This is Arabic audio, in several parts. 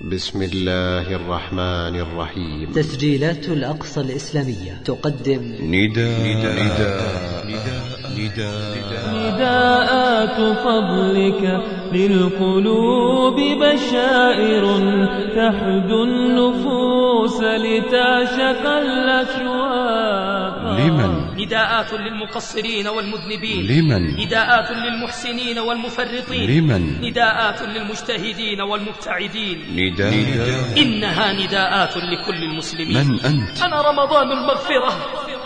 بسم الله الرحمن الرحيم. تسجيلات الأقصى الإسلامية تقدم نداء. نداء نداء نداءات فضلك للقلوب بشائر تحدو النفوس لتعشق الأشواق. لمن؟ نداءات للمقصرين والمذنبين. لمن؟ نداءات للمحسنين والمفرطين. لمن؟ نداءات للمجتهدين والمبتعدين. نداء. إنها نداءات لكل المسلمين. من أنت؟ أنا رمضان المغفرة.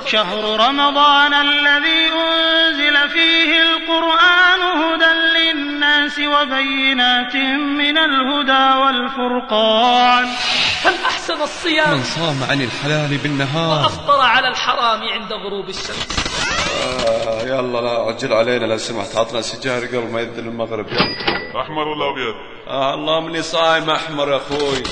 شهر رمضان الذي أنزل فيه القرآن هدى للناس وبينات من الهدى والفرقان. هل أحسن الصيام من صام عن الحلال بالنهار. وأفطر على الحرام عند غروب الشمس. آه يلا لا عجل علينا لو سمحت عطنا سيجارة قبل ما يذن المغرب. يلا أحمر ولا أبيض؟ آه الله مني صايم أحمر يا أخوي.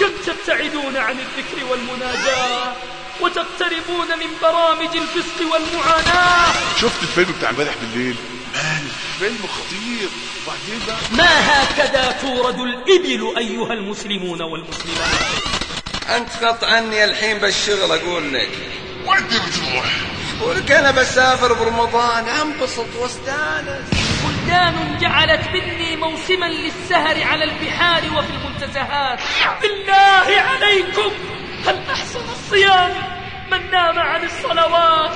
كم تبتعدون عن الذكر والمناجاة وتقتربون من برامج الفسق والمعاناة؟ شفت الفيلم بتاع امبارح بالليل؟ فيلم خطير. وبعدين بقى ما هكذا تورد الإبل أيها المسلمون والمسلمات؟ أنت قط عني الحين بالشغل أقول لك. وين بتروح؟ ولك أنا بسافر برمضان أنبسط وأستانس. بلدان جعلت مني موسما للسهر على البحار وفي المنتزهات. بالله عليكم هل أحسن الصيام؟ من نام عن الصلوات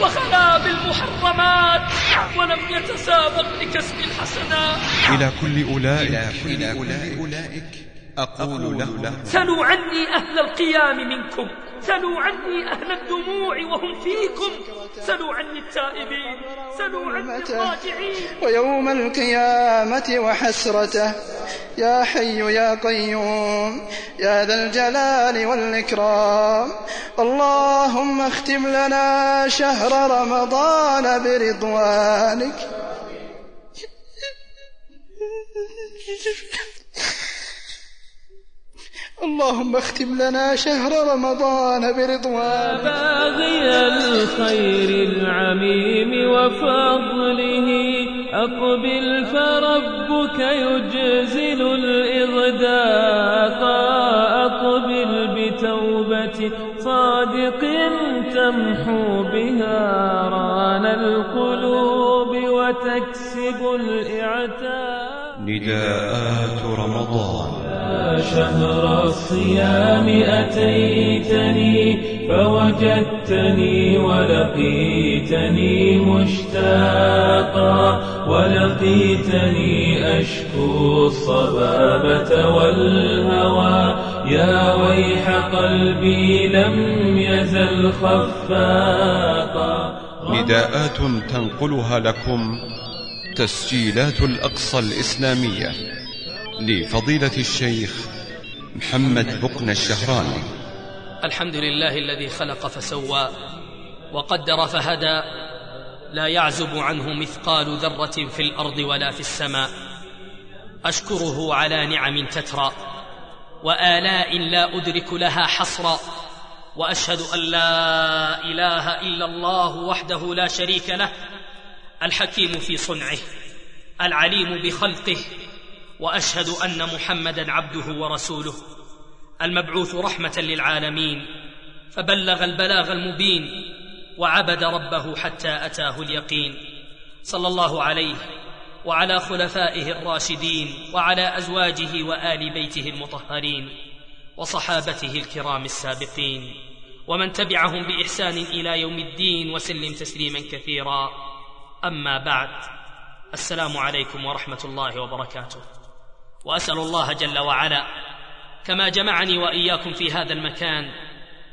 وخلا بالمحرمات ولم يتسابق لكسب الحسنات. إلى كل أولئك. إلى كل أولئك أقول له سلوا عني أهل القيام منكم. سلوا عني أهل الدموع وهم فيكم. سلوا عني التائبين. سلوا عني الراجعين. ويوم القيامة وحسرته. يا حي يا قيوم يا ذا الجلال والإكرام. اللهم اختم لنا شهر رمضان برضوانك. اللهم اختم لنا شهر رمضان برضوانك باغي الخير العميم وفضله أقبل فربك يجزل الإغداق أقبل بتوبة صادق تمحو بها ران القلوب وتكسب الإعتاب نداءات رمضان. شهر الصيام أتيتني فوجدتني ولقيتني مشتاقا ولقيتني أشكو الصبابة والهوى. يا ويح قلبي لم يزل خفاقا. نداءات تنقلها لكم تسجيلات الأقصى الإسلامية. لفضيلة الشيخ محمد بقنا الشهراني. الحمد لله الذي خلق فسوى وقدر فهدى لا يعزب عنه مثقال ذرة في الأرض ولا في السماء. أشكره على نعم تترى وآلاء لا أدرك لها حصرا وأشهد أن لا إله إلا الله وحده لا شريك له الحكيم في صنعه العليم بخلقه وأشهد أن محمدا عبده ورسوله المبعوث رحمة للعالمين فبلغ البلاغ المبين وعبد ربه حتى أتاه اليقين. صلى الله عليه وعلى خلفائه الراشدين وعلى أزواجه وآل بيته المطهرين وصحابته الكرام السابقين ومن تبعهم بإحسان إلى يوم الدين وسلم تسليما كثيرا. أما بعد السلام عليكم ورحمة الله وبركاته. وأسأل الله جل وعلا كما جمعني وإياكم في هذا المكان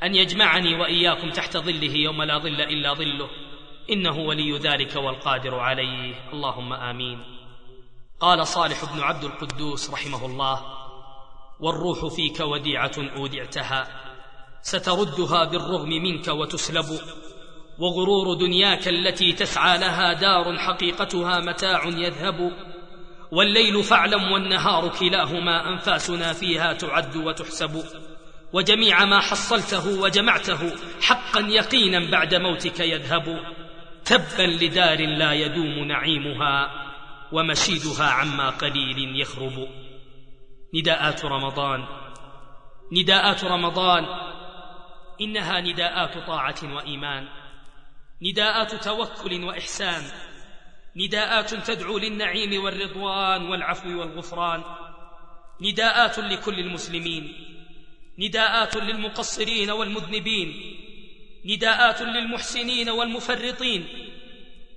أن يجمعني وإياكم تحت ظله يوم لا ظل إلا ظله. إنه ولي ذلك والقادر عليه. اللهم آمين. قال صالح بن عبد القدوس رحمه الله والروح فيك وديعة أودعتها ستردها بالرغم منك وتسلب وغرور دنياك التي تسعى لها دار حقيقتها متاع يذهب. والليل فاعلم والنهار كلاهما أنفاسنا فيها تعد وتحسب. وجميع ما حصلته وجمعته حقا يقينا بعد موتك يذهب. تبا لدار لا يدوم نعيمها ومشيدها عما قليل يخرب. نداءات رمضان نداءات رمضان. إنها نداءات طاعة وإيمان. نداءات توكل وإحسان. نداءات تدعو للنعيم والرضوان والعفو والغفران. نداءات لكل المسلمين. نداءات للمقصرين والمذنبين. نداءات للمحسنين والمفرطين.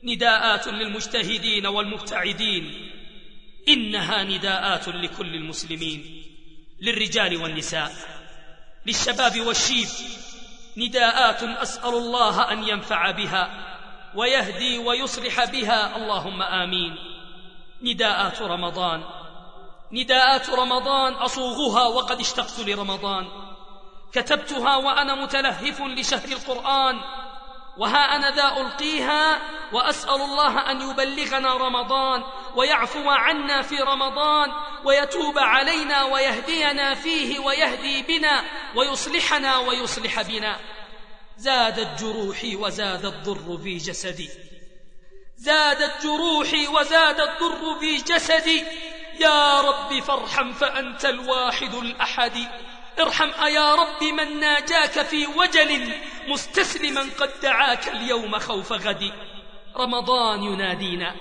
نداءات للمجتهدين والمبتعدين. إنها نداءات لكل المسلمين. للرجال والنساء. للشباب والشيب. نداءات أسأل الله أن ينفع بها. ويهدي ويصلح بها. اللهم آمين. نداءات رمضان. نداءات رمضان أصوغها وقد اشتقت لرمضان. كتبتها وأنا متلهف لشهر القرآن. وها أنا ذا ألقيها وأسأل الله أن يبلغنا رمضان ويعفو عنا في رمضان ويتوب علينا ويهدينا فيه ويهدي بنا ويصلحنا ويصلح بنا. زادت جروحي وزاد الضر في جسدي. زادت جروحي وزاد الضر في جسدي. يا رب فارحم فأنت الواحد الأحد. ارحم أيا رب من ناجاك في وجل مستسلما قد دعاك اليوم خوف غد. رمضان ينادينا.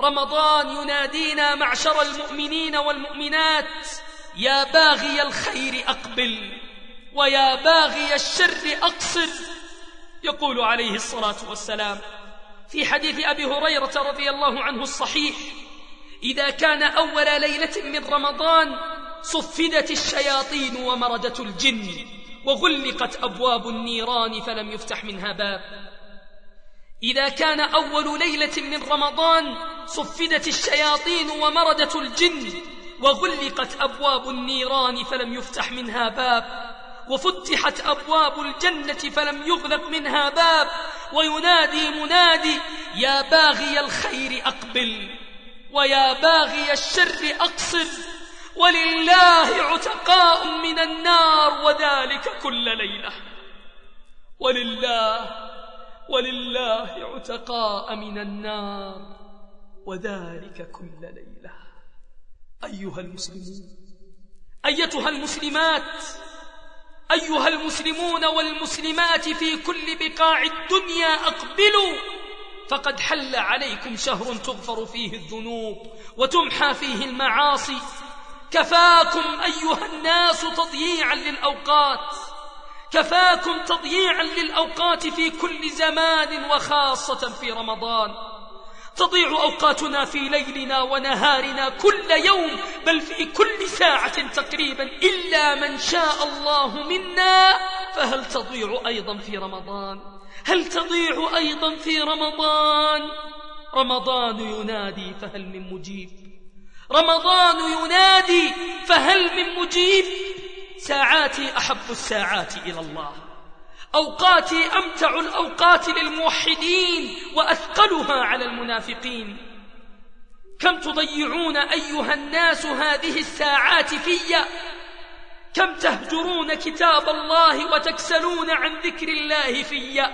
رمضان ينادينا معشر المؤمنين والمؤمنات. يا باغي الخير أقبل. ويا باغي الشر أقصر يقول عليه الصلاة والسلام في حديث أبي هريرة رضي الله عنه الصحيح إذا كان أول ليلة من رمضان صفدت الشياطين ومردت الجن وغلقت أبواب النيران فلم يفتح منها باب. إذا كان أول ليلة من رمضان صفدت الشياطين ومردت الجن وغلقت أبواب النيران فلم يفتح منها باب. وفتحت أبواب الجنة فلم يغلق منها باب وينادي منادي يا باغي الخير أقبل ويا باغي الشر أقصر ولله عتقاء من النار وذلك كل ليلة. ولله ولله عتقاء من النار وذلك كل ليلة. أيها المسلمون أيتها المسلمات أيها المسلمون والمسلمات في كل بقاع الدنيا أقبلوا. فقد حل عليكم شهر تغفر فيه الذنوب وتمحى فيه المعاصي. كفاكم أيها الناس تضييعا للأوقات. كفاكم تضييعا للأوقات في كل زمان وخاصة في رمضان. تضيع أوقاتنا في ليلنا ونهارنا كل يوم بل في كل ساعة تقريبا إلا من شاء الله منا. فهل تضيع أيضا في رمضان؟ هل تضيع أيضا في رمضان؟ رمضان ينادي فهل من مجيب؟ رمضان ينادي فهل من مجيب؟ ساعاتي أحب الساعات إلى الله. أوقاتي أمتع الأوقات للموحدين وأثقلها على المنافقين. كم تضيعون أيها الناس هذه الساعات في؟ كم تهجرون كتاب الله وتكسلون عن ذكر الله في؟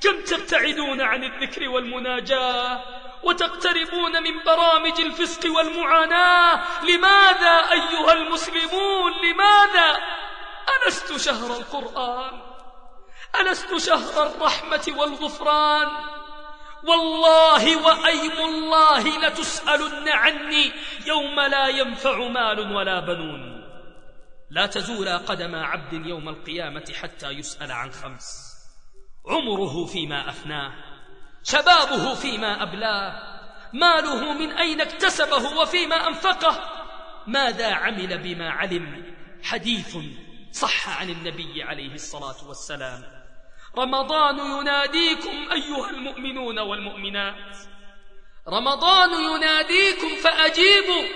كم تبتعدون عن الذكر والمناجاة وتقتربون من برامج الفسق والمعاناة؟ لماذا أيها المسلمون لماذا ألست شهر القرآن؟ ألست شهر الرحمة والغفران؟ والله وأيم الله لتسألن عني يوم لا ينفع مال ولا بنون. لا تزول قدم عبد يوم القيامة حتى يسأل عن خمس. عمره فيما أفناه شبابه فيما أبلاه ماله من أين اكتسبه وفيما أنفقه؟ ماذا عمل بما علم؟ حديث صح عن النبي عليه الصلاة والسلام. رمضان يناديكم أيها المؤمنون والمؤمنات. رمضان يناديكم فأجيبوا.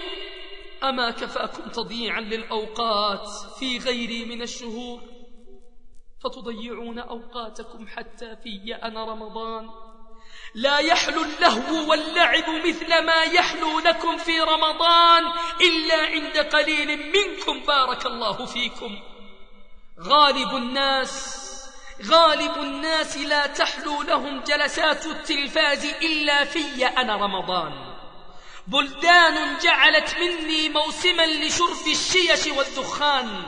أما كفاكم تضييعا للأوقات في غيري من الشهور. فتضيعون أوقاتكم حتى في أنا رمضان. لا يحلو اللهو واللعب مثل ما يحلو لكم في رمضان إلا عند قليل منكم بارك الله فيكم. غالب الناس غالب الناس لا تحلو لهم جلسات التلفاز إلا في أنا رمضان. بلدان جعلت مني موسما لشرب الشيش والدخان.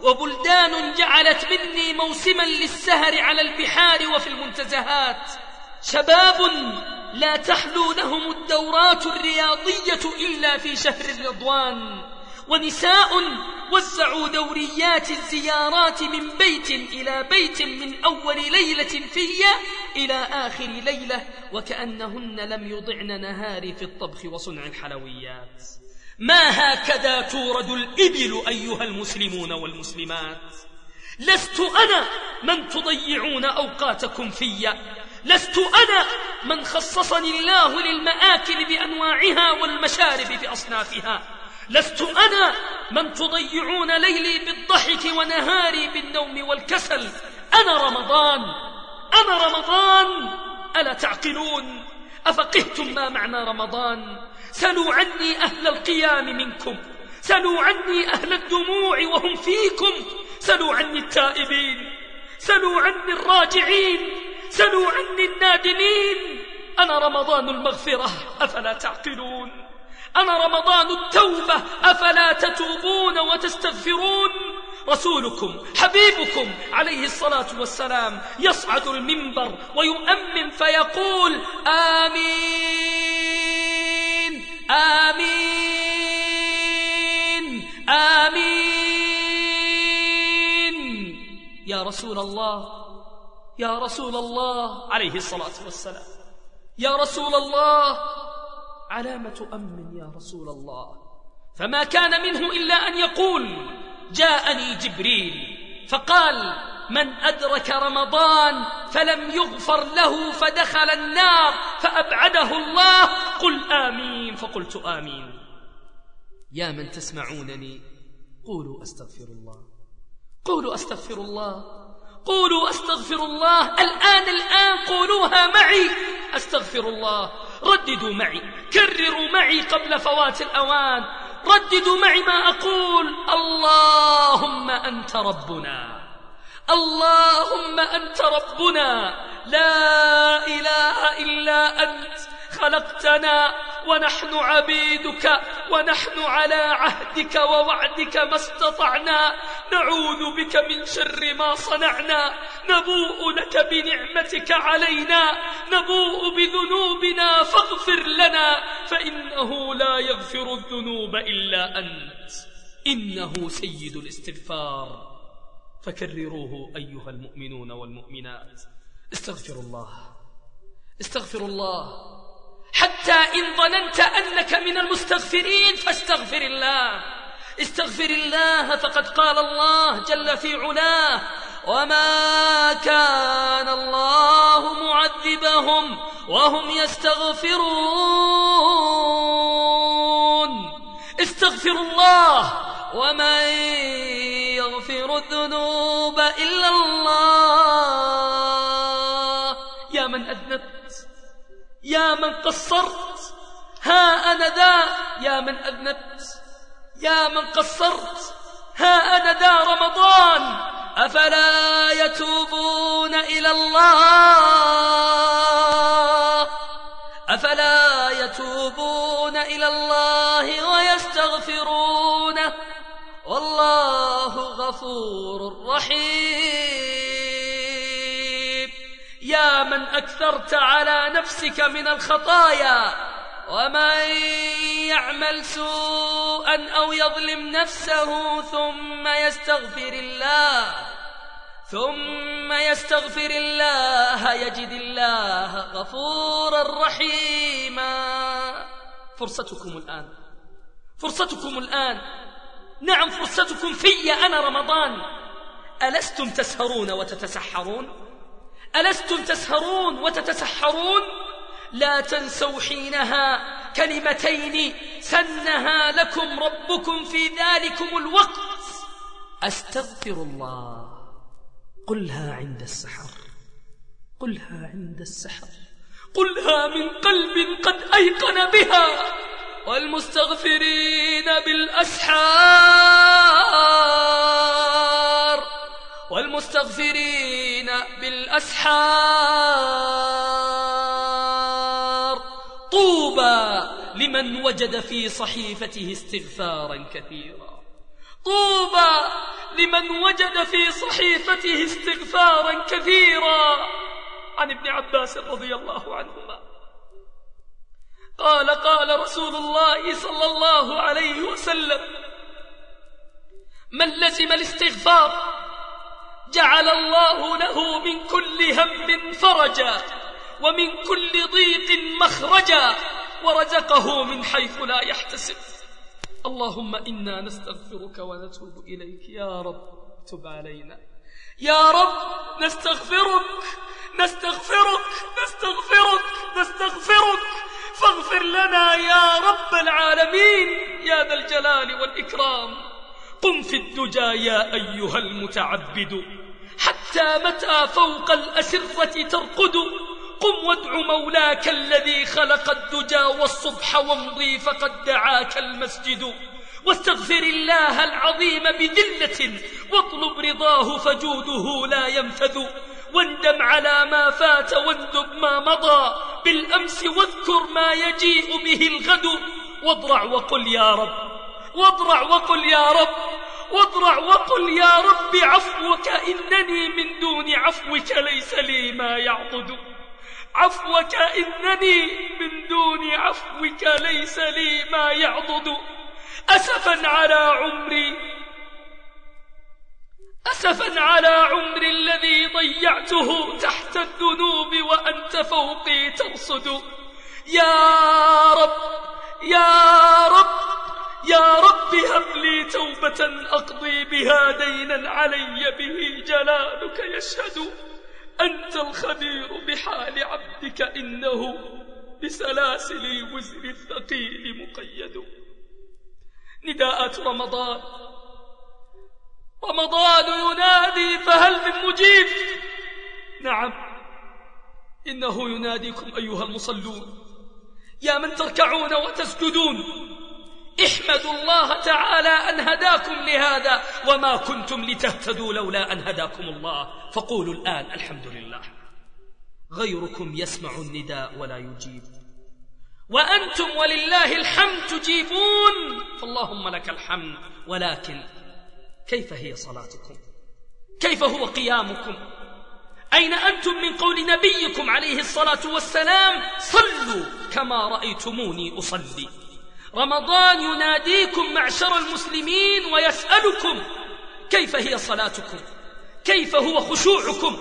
وبلدان جعلت مني موسما للسهر على البحار وفي المنتزهات. شباب لا تحلو لهم الدورات الرياضية إلا في شهر الرضوان ونساء وزعوا دوريات الزيارات من بيت إلى بيت من أول ليلة في إلى آخر ليلة وكأنهن لم يضعن نهاري في الطبخ وصنع الحلويات. ما هكذا تورد الإبل أيها المسلمون والمسلمات؟ لست أنا من تضيعون أوقاتكم في لست أنا من خصصني الله للمآكل بأنواعها والمشارب بأصنافها. لست أنا من تضيعون ليلي بالضحك ونهاري بالنوم والكسل. أنا رمضان. أنا رمضان. ألا تعقلون؟ أفقهتم ما معنى رمضان؟ سلوا عني أهل القيام منكم. سلوا عني أهل الدموع وهم فيكم. سلوا عني التائبين. سلوا عني الراجعين. سلوا عني النادمين. أنا رمضان المغفرة. أفلا تعقلون؟ أنا رمضان التوبة أفلا تتوبون وتستغفرون رسولكم حبيبكم عليه الصلاة والسلام يصعد المنبر ويؤمن فيقول آمين آمين آمين. يا رسول الله يا رسول الله عليه الصلاة والسلام. يا رسول الله علام تؤمن يا رسول الله. فما كان منه إلا أن يقول جاءني جبريل فقال من أدرك رمضان فلم يغفر له فدخل النار فأبعده الله. قل آمين. فقلت آمين. يا من تسمعونني قولوا أستغفر الله. قولوا أستغفر الله. قولوا أستغفر الله. الآن الآن قولوها معي. أستغفر الله. رددوا معي كرروا معي قبل فوات الأوان. رددوا معي ما أقول. اللهم أنت ربنا. اللهم أنت ربنا. لا إله إلا أنت. خلقتنا ونحن عبيدك ونحن على عهدك ووعدك ما استطعنا. نعوذ بك من شر ما صنعنا. نبوء لك بنعمتك علينا. نبوء بذنوبنا فاغفر لنا فإنه لا يغفر الذنوب إلا أنت. إنه سيد الاستغفار. فكرروه أيها المؤمنون والمؤمنات. استغفر الله. استغفر الله. حتى إن ظننت أنك من المستغفرين فاستغفر الله. استغفر الله فقد قال الله جل في علاه وما كان الله معذبهم وهم يستغفرون. استغفروا الله ومن يغفر الذنوب إلا الله. يا من أذنبت يا من قصرت ها أنا ذا يا من أذنبت. يا من قصرت ها أنا ذا رمضان. أفلا يتوبون إلى الله؟ أفلا يتوبون إلى الله ويستغفرونه؟ والله غفور رحيم. يا من أكثرت على نفسك من الخطايا ومن يعمل سوءا أو يظلم نفسه ثم يستغفر الله ثم يستغفر الله يجد الله غفورا رحيما. فرصتكم الآن. فرصتكم الآن. نعم فرصتكم في. أنا رمضان. ألستم تسهرون وتتسحرون؟ ألستم تسهرون وتتسحرون؟ لا تنسوا حينها كلمتين سنها لكم ربكم في ذلكم الوقت. أستغفر الله. قلها عند السحر. قلها عند السحر. قلها من قلب قد أيقن بها. والمستغفرين بالأسحار. والمستغفرين بالأسحار. طوبى لمن وجد في صحيفته استغفارا كثيرا. طوبى لمن وجد في صحيفته استغفارا كثيرا. عن ابن عباس رضي الله عنهما. قال قال رسول الله صلى الله عليه وسلم من لزم الاستغفار جعل الله له من كل هم فرجا ومن كل ضيق مخرجا ورزقه من حيث لا يحتسب. اللهم إنا نستغفرك ونتوب إليك. يا رب تب علينا. يا رب نستغفرك. نستغفرك. نستغفرك. نستغفرك. فاغفر لنا يا رب العالمين. يا ذا الجلال والإكرام. قم في الدجى يا أيها المتعبد. حتى متى فوق الأسرة ترقد؟ قم وادع مولاك الذي خلق الدجى والصبح وامضي فقد دعاك المسجد. واستغفر الله العظيم بذلة واطلب رضاه فجوده لا ينفذ واندم على ما فات واندب ما مضى. بالأمس واذكر ما يجيء به الغد. واضرع وقل يا رب واضرع وقل يا رب. واضرع وقل يا رب عفوك إنني من دون عفوك ليس لي ما يعضد عفوك إنني من دون عفوك ليس لي ما يعضد أسفا على عمري أسفا على عمري الذي ضيعته تحت الذنوب وأنت فوقي ترصد. يا رب يا رب يا رب هب لي توبة أقضي بها دينا علي به جلالك يشهد. أنت الخبير بحال عبدك إنه بسلاسل وزر الثقيل مقيد. نداءات رمضان. رمضان ينادي فهل من مجيب؟ نعم. إنه يناديكم أيها المصلون. يا من تركعون وتسجدون. احمدوا الله تعالى أن هداكم لهذا وما كنتم لتهتدوا لولا أن هداكم الله. فقولوا الآن الحمد لله. غيركم يسمع النداء ولا يجيب. وأنتم ولله الحمد تجيبون. فاللهم لك الحمد. ولكن كيف هي صلاتكم؟ كيف هو قيامكم؟ أين أنتم من قول نبيكم عليه الصلاة والسلام؟ صلوا كما رأيتموني أصلي. رمضان يناديكم معشر المسلمين ويسألكم كيف هي صلاتكم؟ كيف هو خشوعكم؟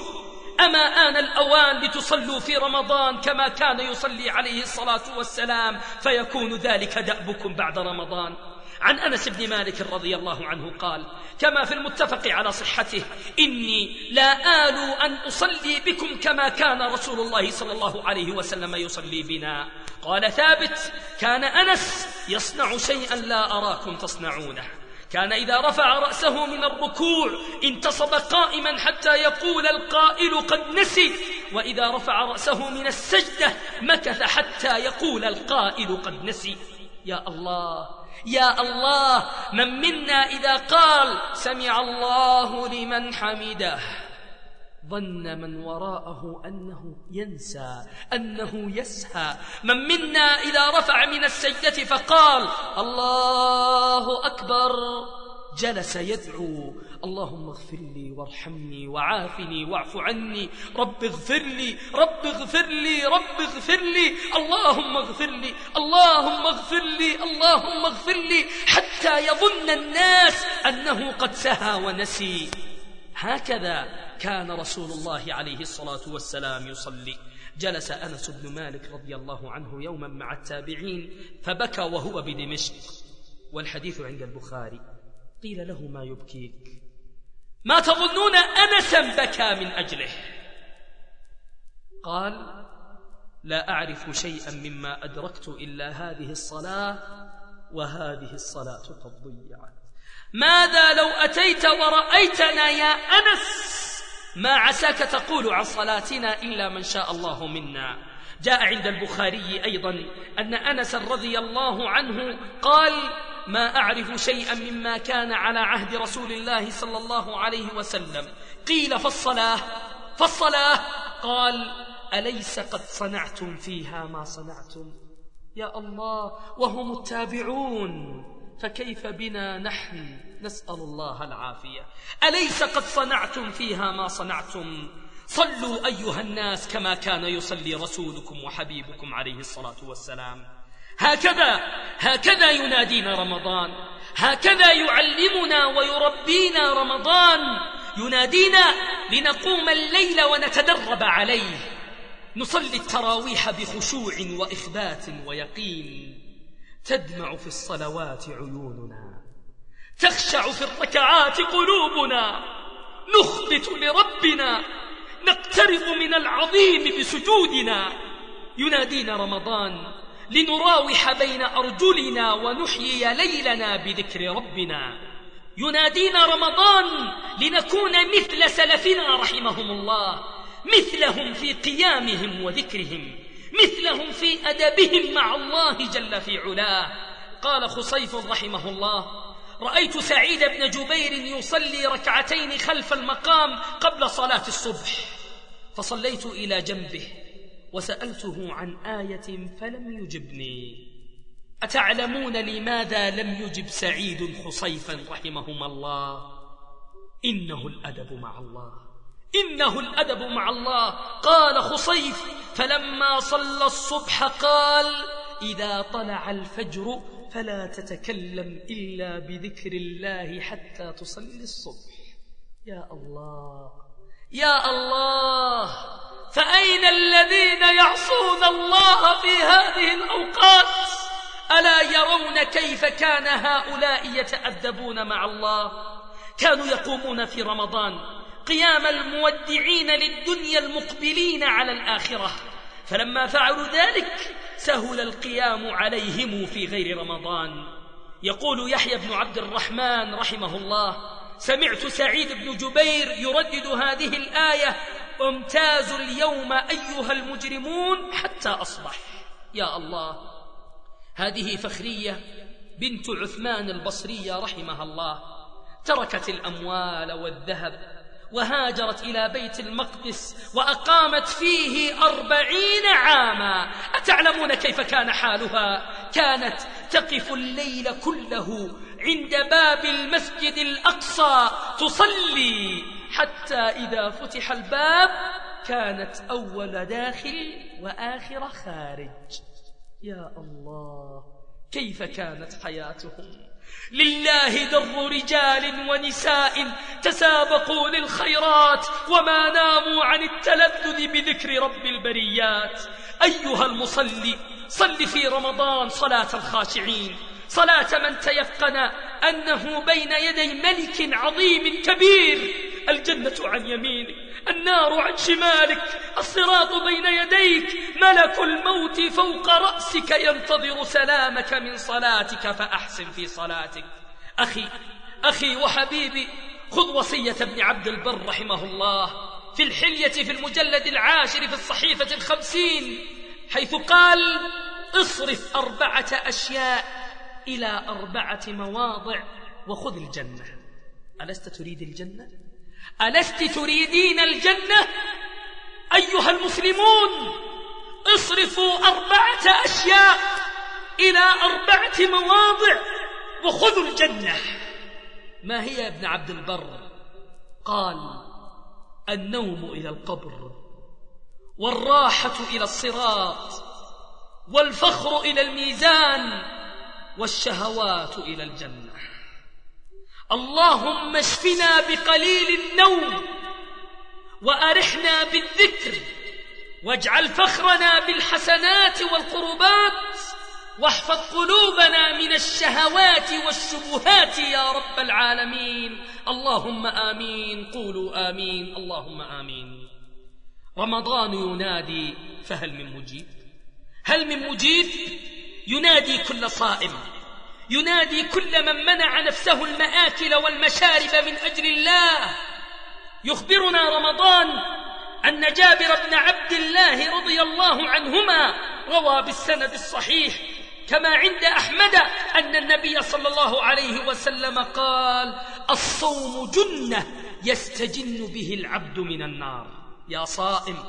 أما آن الأوان لتصلوا في رمضان كما كان يصلي عليه الصلاة والسلام فيكون ذلك دأبكم بعد رمضان. عن أنس بن مالك رضي الله عنه قال كما في المتفق على صحته إني لا آل أن أصلي بكم كما كان رسول الله صلى الله عليه وسلم يصلي بنا. قال ثابت كان أنس يصنع شيئا لا أراكم تصنعونه. كان إذا رفع رأسه من الركوع انتصب قائما حتى يقول القائل قد نسي وإذا رفع رأسه من السجدة مكث حتى يقول القائل قد نسي. يا الله يا الله من منا إذا قال سمع الله لمن حمده؟ ظن من وراءه أنه ينسى أنه يسهى من منا إذا رفع من السجدة فقال الله أكبر جلس يدعو. اللهم اغفر لي وارحمني وعافني واعف عني. رب اغفر لي رب اغفر لي رب اغفر لي. اللهم اغفر لي اللهم اغفر لي اللهم اغفر لي. حتى يظن الناس أنه قد سهى ونسي. هكذا كان رسول الله عليه الصلاة والسلام يصلي. جلس أنس بن مالك رضي الله عنه يوما مع التابعين فبكى وهو بدمشق. والحديث عند البخاري. قيل له ما يبكيك؟ ما تظنون أنسا بكى من أجله. قال لا أعرف شيئا مما أدركت إلا هذه الصلاة وهذه الصلاة قد ضيعت ماذا لو أتيت ورأيتنا يا أنس؟ ما عساك تقول عن صلاتنا إلا من شاء الله منا. جاء عند البخاري أيضا أن أنس رضي الله عنه قال ما أعرف شيئا مما كان على عهد رسول الله صلى الله عليه وسلم. قيل فالصلاة فالصلاة. قال أليس قد صنعتم فيها ما صنعتم؟ يا الله وهم التابعون. فكيف بنا نحن؟ نسأل الله العافية. أليس قد صنعتم فيها ما صنعتم؟ صلوا أيها الناس كما كان يصلي رسولكم وحبيبكم عليه الصلاة والسلام. هكذا هكذا ينادينا رمضان. هكذا يعلمنا ويربينا رمضان. ينادينا لنقوم الليل ونتدرب عليه. نصلي التراويح بخشوع وإخبات ويقين. تدمع في الصلوات عيوننا. تخشع في الركعات قلوبنا. نخبت لربنا. نقترب من العظيم بسجودنا. ينادينا رمضان. لنراوح بين أرجلنا ونحيي ليلنا بذكر ربنا. ينادينا رمضان لنكون مثل سلفنا رحمهم الله. مثلهم في قيامهم وذكرهم. مثلهم في أدبهم مع الله جل في علاه. قال خصيف رحمه الله رأيت سعيد بن جبير يصلي ركعتين خلف المقام قبل صلاة الصبح. فصليت إلى جنبه. وسألته عن آية فلم يجبني. أتعلمون لماذا لم يجب سعيد خصيفا رحمهما الله؟ إنه الأدب مع الله. إنه الأدب مع الله. قال خصيف فلما صلى الصبح قال إذا طلع الفجر فلا تتكلم إلا بذكر الله حتى تصلي الصبح. يا الله يا الله. فأين الذين يعصون الله في هذه الأوقات؟ ألا يرون كيف كان هؤلاء يتأدبون مع الله؟ كانوا يقومون في رمضان قيام المودعين للدنيا المقبلين على الآخرة فلما فعلوا ذلك سهل القيام عليهم في غير رمضان. يقول يحيى بن عبد الرحمن رحمه الله سمعت سعيد بن جبير يردد هذه الآية وامتازوا اليوم أيها المجرمون حتى أصبح. يا الله هذه فخرية بنت عثمان البصرية رحمها الله. تركت الأموال والذهب وهاجرت إلى بيت المقدس وأقامت فيه أربعين عاما. أتعلمون كيف كان حالها؟ كانت تقف الليل كله عند باب المسجد الأقصى تصلي حتى إذا فتح الباب كانت أول داخل وآخر خارج. يا الله كيف كانت حياتهم؟ لله در رجال ونساء تسابقوا للخيرات وما ناموا عن التلذذ بذكر رب البريات. أيها المصلي صل في رمضان صلاة الخاشعين. صلاة من تيقن أنه بين يدي ملك عظيم كبير الجنة عن يمينك النار عن شمالك الصراط بين يديك ملك الموت فوق رأسك ينتظر سلامك من صلاتك فأحسن في صلاتك. أخي أخي وحبيبي خذ وصية ابن عبد البر رحمه الله في الحلية في المجلد العاشر في الصحيفة الخمسين حيث قال اصرف أربعة أشياء إلى أربعة مواضع وخذ الجنة ألست تريد الجنة؟ ألست تريدين الجنة؟ أيها المسلمون اصرفوا أربعة أشياء إلى أربعة مواضع وخذوا الجنة ما هي يا ابن عبد البر قال النوم إلى القبر والراحة إلى الصراط والفخر إلى الميزان والشهوات إلى الجنة. اللهم اشفنا بقليل النوم وأرحنا بالذكر واجعل فخرنا بالحسنات والقربات واحفظ قلوبنا من الشهوات والشبهات يا رب العالمين. اللهم آمين. قولوا آمين. اللهم آمين. رمضان ينادي فهل من مجيب؟ هل من مجيب؟ ينادي كل صائم. ينادي كل من منع نفسه المآكل والمشارب من أجل الله. يخبرنا رمضان أن جابر بن عبد الله رضي الله عنهما روى بالسند الصحيح كما عند أحمد أن النبي صلى الله عليه وسلم قال الصوم جنة يستجن به العبد من النار. يا صائم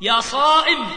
يا صائم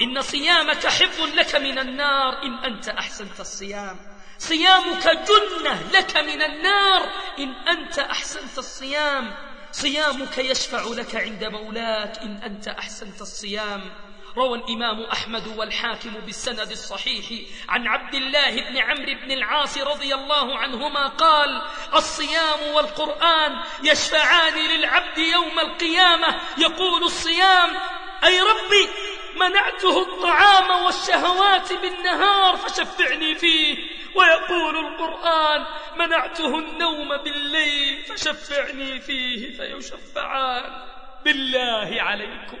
إن صيامك حفظ لك من النار إن أنت أحسنت الصيام. صيامك جنة لك من النار إن أنت أحسنت الصيام. صيامك يشفع لك عند مولاك إن أنت أحسنت الصيام. روى الإمام أحمد والحاكم بالسند الصحيح عن عبد الله بن عمرو بن العاص رضي الله عنهما قال الصيام والقرآن يشفعان للعبد يوم القيامة. يقول الصيام أي ربي منعته الطعام والشهوات بالنهار فشفعني فيه. ويقول القرآن منعته النوم بالليل فشفعني فيه فيشفعان. بالله عليكم.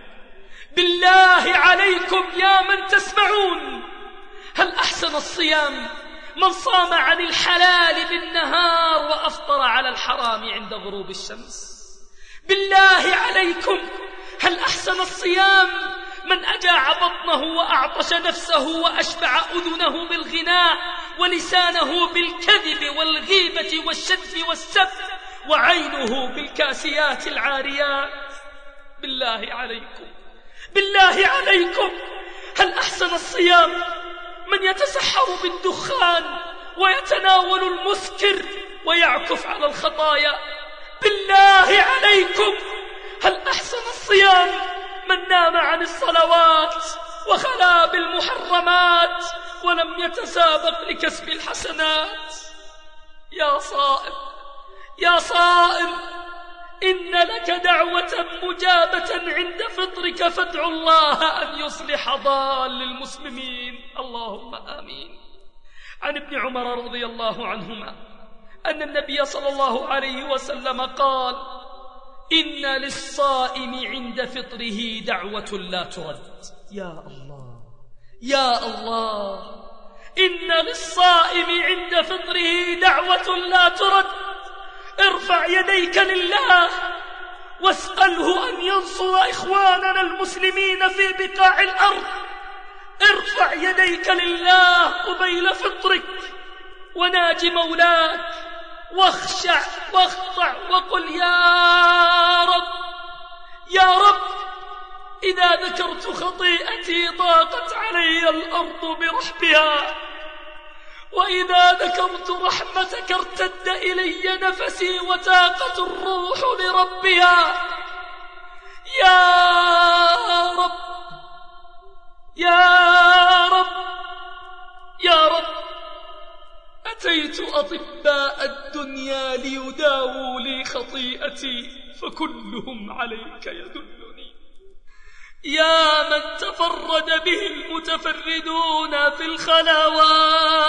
بالله عليكم يا من تسمعون. هل أحسن الصيام؟ من صام عن الحلال بالنهار وأفطر على الحرام عند غروب الشمس. بالله عليكم. هل أحسن الصيام؟ من أجاع بطنه وأعطش نفسه وأشبع أذنه بالغناء ولسانه بالكذب والغيبة والشتم والسب وعينه بالكاسيات العاريات بالله عليكم. بالله عليكم. هل أحسن الصيام من يتسحر بالدخان ويتناول المسكر ويعكف على الخطايا؟ بالله عليكم. هل أحسن الصيام من نام عن الصلوات وخلا بالمحرمات ولم يتسابق لكسب الحسنات. يا صائم يا صائم إن لك دعوة مجابة عند فطرك. فادع الله أن يصلح ضال المسلمين. اللهم آمين. عن ابن عمر رضي الله عنهما أن النبي صلى الله عليه وسلم قال إن للصائم عند فطره دعوة لا ترد. يا الله. يا الله. إن للصائم عند فطره دعوة لا ترد. ارفع يديك لله. واسأله أن ينصر إخواننا المسلمين في بقاع الأرض. ارفع يديك لله قبيل فطرك. وناج مولاك. واخشع واخضع وقل يا رب يا رب إذا ذكرت خطيئتي ضاقت علي الأرض برحبها وإذا ذكرت رحمتك ارتد إلي نفسي وتاقت الروح لربها. يا رب يا رب يا رب أتيت أطباء الدنيا ليداووا لي خطيئتي فكلهم عليك يدلني. يا من تفرد به المتفردون في الخلوات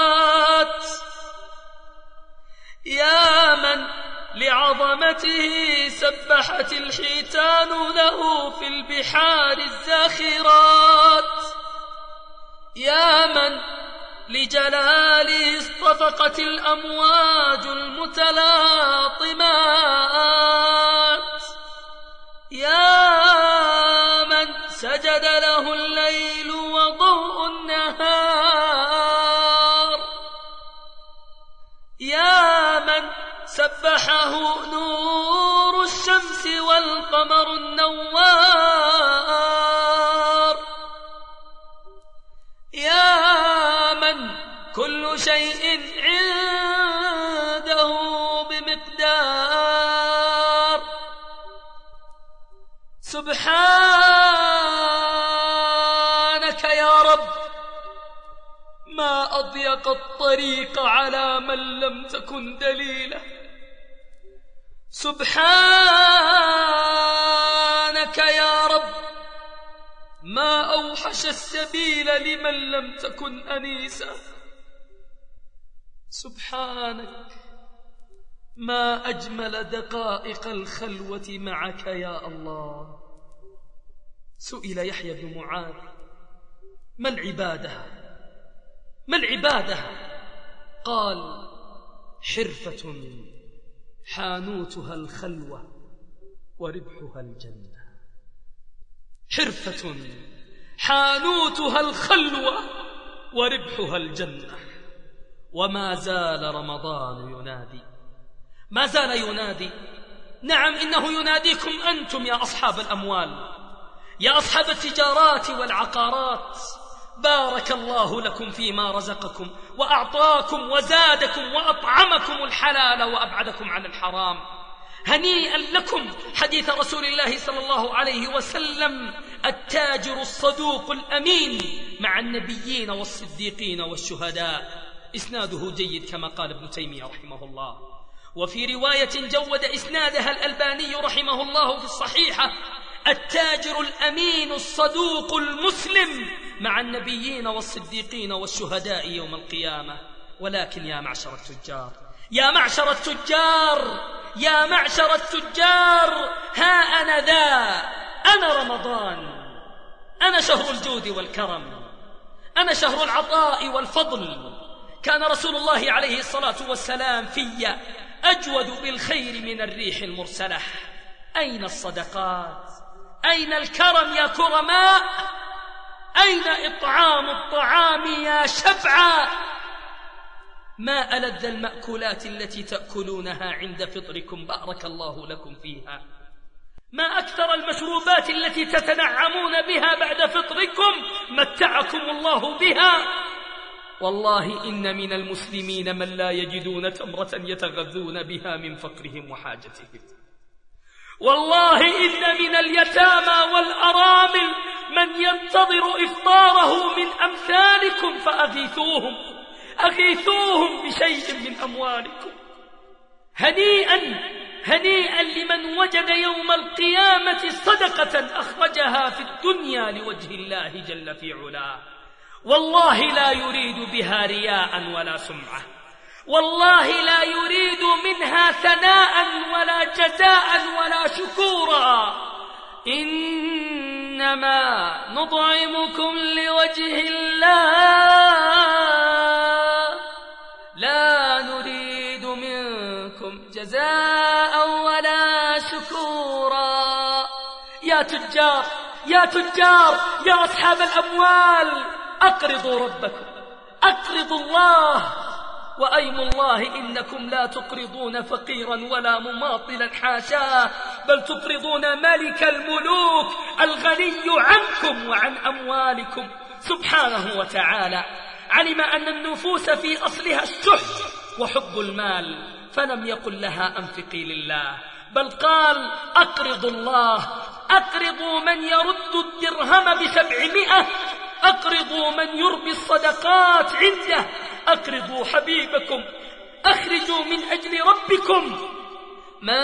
يا من لعظمته سبحت الحيتان له في البحار الزاخرات. يا من لجلاله اصطفقت الأمواج المتلاطمات. يا سجد له الليل وضوء النهار. يا من سبحه نور الشمس والقمر النوار. يا من كل شيء عنده بمقدار. سبحان أضيق الطريق على من لم تكن دليله سبحانك يا رب ما أوحش السبيل لمن لم تكن أنيسا. سبحانك ما أجمل دقائق الخلوة معك يا الله. سئل يحيى بن معاذ ما العبادة؟ ما العبادة؟ قال حرفة حانوتها الخلوة وربحها الجنة. حرفة حانوتها الخلوة وربحها الجنة. وما زال رمضان ينادي. ما زال ينادي. نعم إنه يناديكم أنتم يا أصحاب الأموال. يا أصحاب التجارات والعقارات. بارك الله لكم فيما رزقكم وأعطاكم وزادكم وأطعمكم الحلال وأبعدكم عن الحرام. هنيئا لكم حديث رسول الله صلى الله عليه وسلم التاجر الصدوق الأمين مع النبيين والصديقين والشهداء. إسناده جيد كما قال ابن تيمية رحمه الله. وفي رواية جود إسنادها الألباني رحمه الله في الصحيحة التاجر الأمين الصدوق المسلم مع النبيين والصديقين والشهداء يوم القيامة. ولكن يا معشر التجار يا معشر التجار يا معشر التجار ها أنا ذا أنا رمضان أنا شهر الجود والكرم أنا شهر العطاء والفضل. كان رسول الله عليه الصلاة والسلام في أجود بالخير من الريح المرسلة. أين الصدقات؟ أين الكرم يا كرماء؟ أين إطعام الطعام يا شبعا؟ ما ألذ المأكولات التي تأكلونها عند فطركم؟ بارك الله لكم فيها. ما أكثر المشروبات التي تتنعمون بها بعد فطركم؟ متعكم الله بها. والله إن من المسلمين من لا يجدون تمرة يتغذون بها من فقرهم وحاجتهم. والله إن من اليتامى والأرامل من ينتظر إفطاره من أمثالكم فأغيثوهم أغيثوهم بشيء من أموالكم. هنيئا هنيئا لمن وجد يوم القيامة صدقة أخرجها في الدنيا لوجه الله جل في علاه. والله لا يريد بها رياء ولا سمعة. والله لا يريد منها ثناء ولا جزاء ولا شكورا. إنما نطعمكم لوجه الله. لا نريد منكم جزاء ولا شكورا. يا تجار يا تجار يا أصحاب الأموال. أقرضوا ربكم أقرضوا الله وأيم الله إنكم لا تقرضون فقيرا ولا مماطلا حاشاه بل تقرضون ملك الملوك الغني عنكم وعن أموالكم. سبحانه وتعالى علم أن النفوس في أصلها الشح وحب المال فلم يقل لها أنفقي لله بل قال أقرضوا الله أقرضوا من يرد الدرهم بسبعمائة أقرضوا من يربي الصدقات عنده. أقرضوا حبيبكم أخرجوا من أجل ربكم. من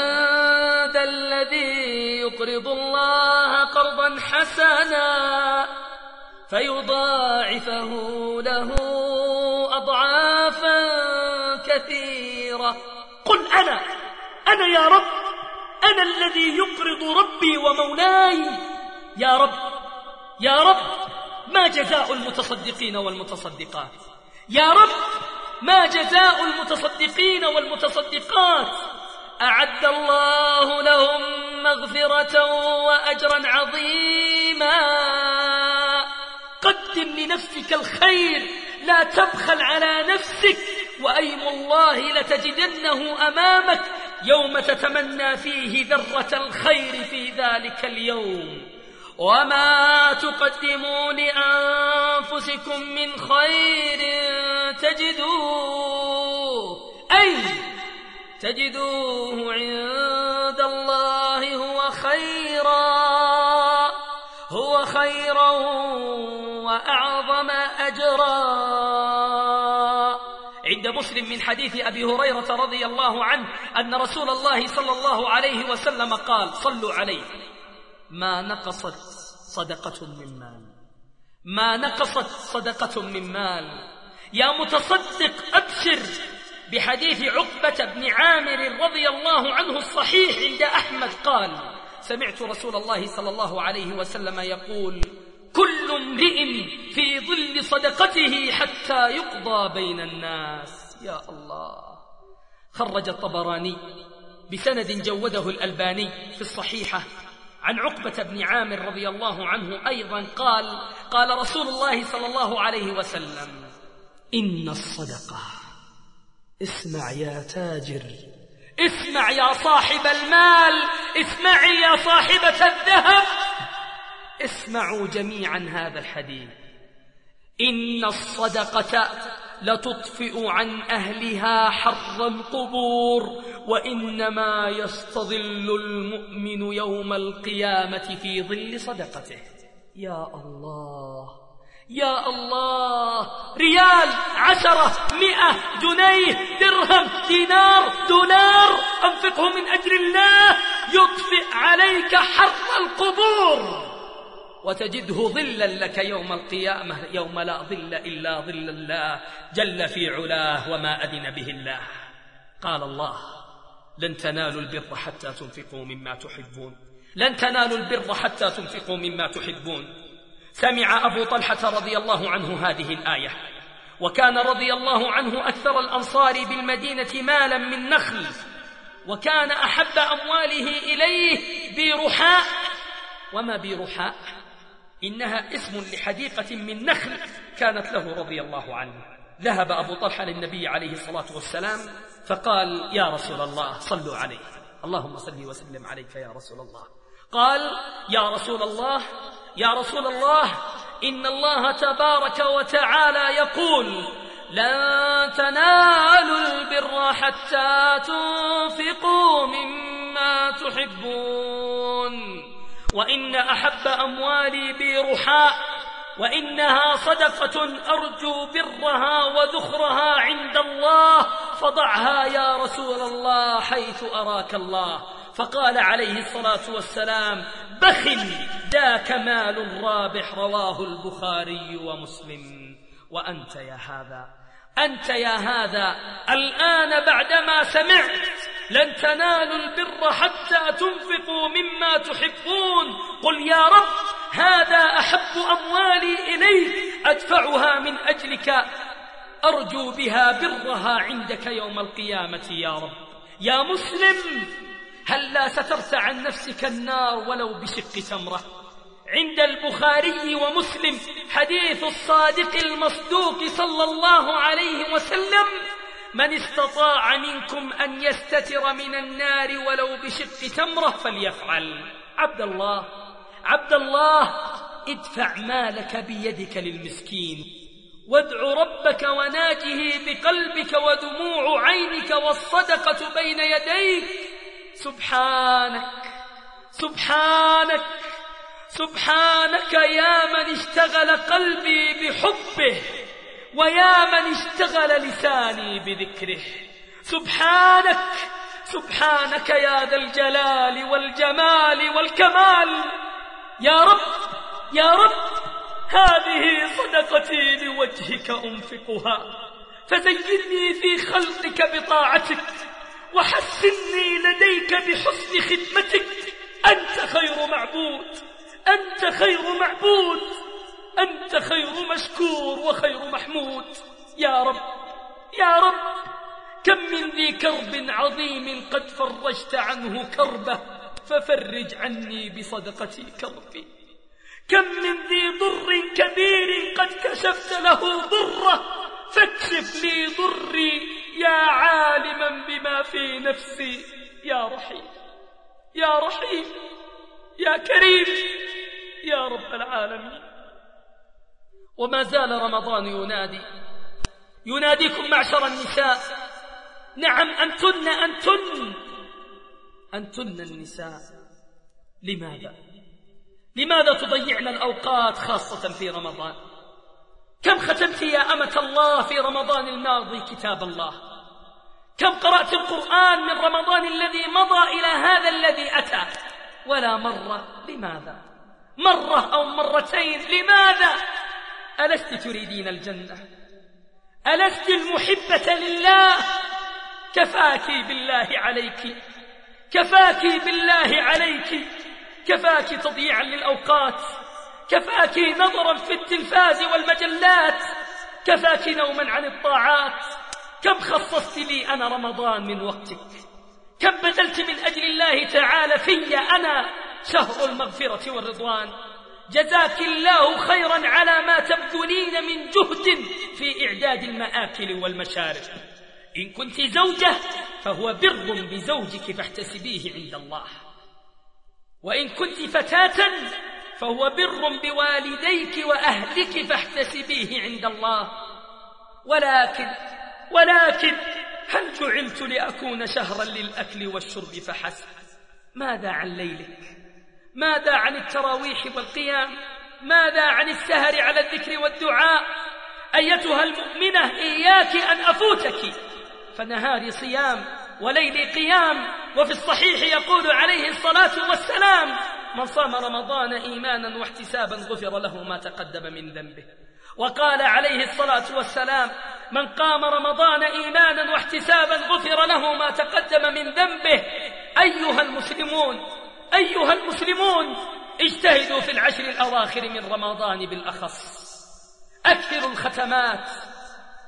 ذا الذي يقرض الله قرضا حسنا فيضاعفه له أضعافا كثيرة. قل أنا أنا يا رب أنا الذي يقرض ربي ومولاي. يا رب يا رب ما جزاء المتصدقين والمتصدقات؟ يا رب ما جزاء المتصدقين والمتصدقات؟ أعد الله لهم مغفرة وأجرا عظيما. قدم لنفسك الخير لا تبخل على نفسك وأيم الله لتجدنه أمامك. يوم تتمنى فيه ذرة الخير في ذلك اليوم. وما تقدموا لأنفسكم من خير تجدوه. أي تجدوه عند الله هو خيرا. هو خيرا وأعظم أجرا. مسلم من حديث أبي هريرة رضي الله عنه أن رسول الله صلى الله عليه وسلم قال صلوا عليه. ما نقصت صدقة من مال. ما نقصت صدقة من مال. يا متصدق أبشر بحديث عقبة بن عامر رضي الله عنه الصحيح عند أحمد قال سمعت رسول الله صلى الله عليه وسلم يقول كل امرئ في ظل صدقته حتى يقضى بين الناس. يا الله. خرج الطبراني بسند جوده الألباني في الصحيحة. عن عقبة بن عامر رضي الله عنه أيضا قال قال رسول الله صلى الله عليه وسلم إن الصدقة. اسمع يا تاجر. اسمع يا صاحب المال. اسمعي يا صاحبة الذهب. اسمعوا جميعا هذا الحديث. إن الصدقة لتطفئ عن أهلها حر القبور وإنما يستظل المؤمن يوم القيامة في ظل صدقته. يا الله يا الله ريال عشرة مئة جنيه درهم دينار دولار أنفقه من أجل الله يطفئ عليك حر القبور. وتجده ظلا لك يوم القيامة يوم لا ظل إلا ظل الله جل في علاه وما أذن به الله. قال الله لن تنالوا البر حتى تنفقوا مما تحبون لن تنالوا البر حتى تنفقوا مما تحبون. سمع أبو طلحة رضي الله عنه هذه الآية. وكان رضي الله عنه أكثر الأنصار بالمدينة مالا من نخل وكان أحب أمواله إليه بيرحاء وما بيرحاء إنها اسم لحديقة من نخل كانت له رضي الله عنه. ذهب أبو طلحة للنبي عليه الصلاة والسلام فقال يا رسول الله صلوا عليه. اللهم صل وسلم عليك يا رسول الله. قال يا رسول الله يا رسول الله إن الله تبارك وتعالى يقول لن تنالوا البر حتى تنفقوا مما تحبون. وإن أحب أموالي برحاء وإنها صدقة أرجو برها وذخرها عند الله فضعها يا رسول الله حيث أراك الله. فقال عليه الصلاة والسلام بخل ذاك مال رابح رواه البخاري ومسلم وأنت يا هذا. أنت يا هذا الآن بعدما سمعت لن تنالوا البر حتى تنفقوا مما تحبون. قل يا رب هذا أحب أموالي إليك أدفعها من أجلك. أرجو بها برها عندك يوم القيامة يا رب. يا مسلم هل لا سترت عن نفسك النار ولو بشق تمرة؟ عند البخاري ومسلم حديث الصادق المصدوق صلى الله عليه وسلم من استطاع منكم أن يستتر من النار ولو بشق تمرة فليفعل. عبد الله عبد الله ادفع مالك بيدك للمسكين وادع ربك وناجه بقلبك ودموع عينك والصدقة بين يديك. سبحانك سبحانك. سبحانك يا من اشتغل قلبي بحبه ويا من اشتغل لساني بذكره. سبحانك سبحانك يا ذا الجلال والجمال والكمال. يا رب يا رب هذه صدقتي لوجهك أنفقها. فزيني في خلقك بطاعتك وحسني لديك بحسن خدمتك. أنت خير معبود. أنت خير معبود أنت خير مشكور وخير محمود. يا رب يا رب كم من ذي كرب عظيم قد فرجت عنه كربه ففرج عني بصدقتي كربي. كم من ذي ضر كبير قد كشفت له ضره فاكشف لي ضري يا عالما بما في نفسي. يا رحيم يا رحيم. يا كريم يا رب العالمين. وما زال رمضان ينادي. يناديكم معشر النساء. نعم أنتن أنتن. أنتن النساء. لماذا؟ لماذا تضيعن الأوقات خاصة في رمضان؟ كم ختمت يا أمة الله في رمضان الماضي كتاب الله؟ كم قرأت القرآن من رمضان الذي مضى إلى هذا الذي أتى؟ ولا مرة لماذا؟ مرة أو مرتين لماذا؟ ألست تريدين الجنة؟ ألست المحبة لله؟ كفاك بالله عليك. كفاك بالله عليك. كفاك تضييعا للأوقات. كفاك نظرا في التلفاز والمجلات. كفاك نوما عن الطاعات. كم خصصت لي أنا رمضان من وقتك؟ كم بذلت من أجل الله تعالى في أنا شهر المغفرة والرضوان؟ جزاك الله خيرا على ما تبذلين من جهد في إعداد المآكل والمشارب. إن كنت زوجة فهو بر بزوجك فاحتسبيه عند الله. وإن كنت فتاة فهو بر بوالديك وأهلك فاحتسبيه عند الله. ولكن ولكن هل جعلت لأكون شهرا للأكل والشرب فحسب؟ ماذا عن ليلك؟ ماذا عن التراويح والقيام؟ ماذا عن السهر على الذكر والدعاء؟ أيتها المؤمنة إياك أن أفوتك. فنهاري صيام وليلي قيام وفي الصحيح يقول عليه الصلاة والسلام من صام رمضان إيمانا واحتسابا غفر له ما تقدم من ذنبه. وقال عليه الصلاة والسلام من قام رمضان إيمانا واحتسابا غفر له ما تقدم من ذنبه أيها المسلمون أيها المسلمون اجتهدوا في العشر الأواخر من رمضان بالأخص أكثروا الختمات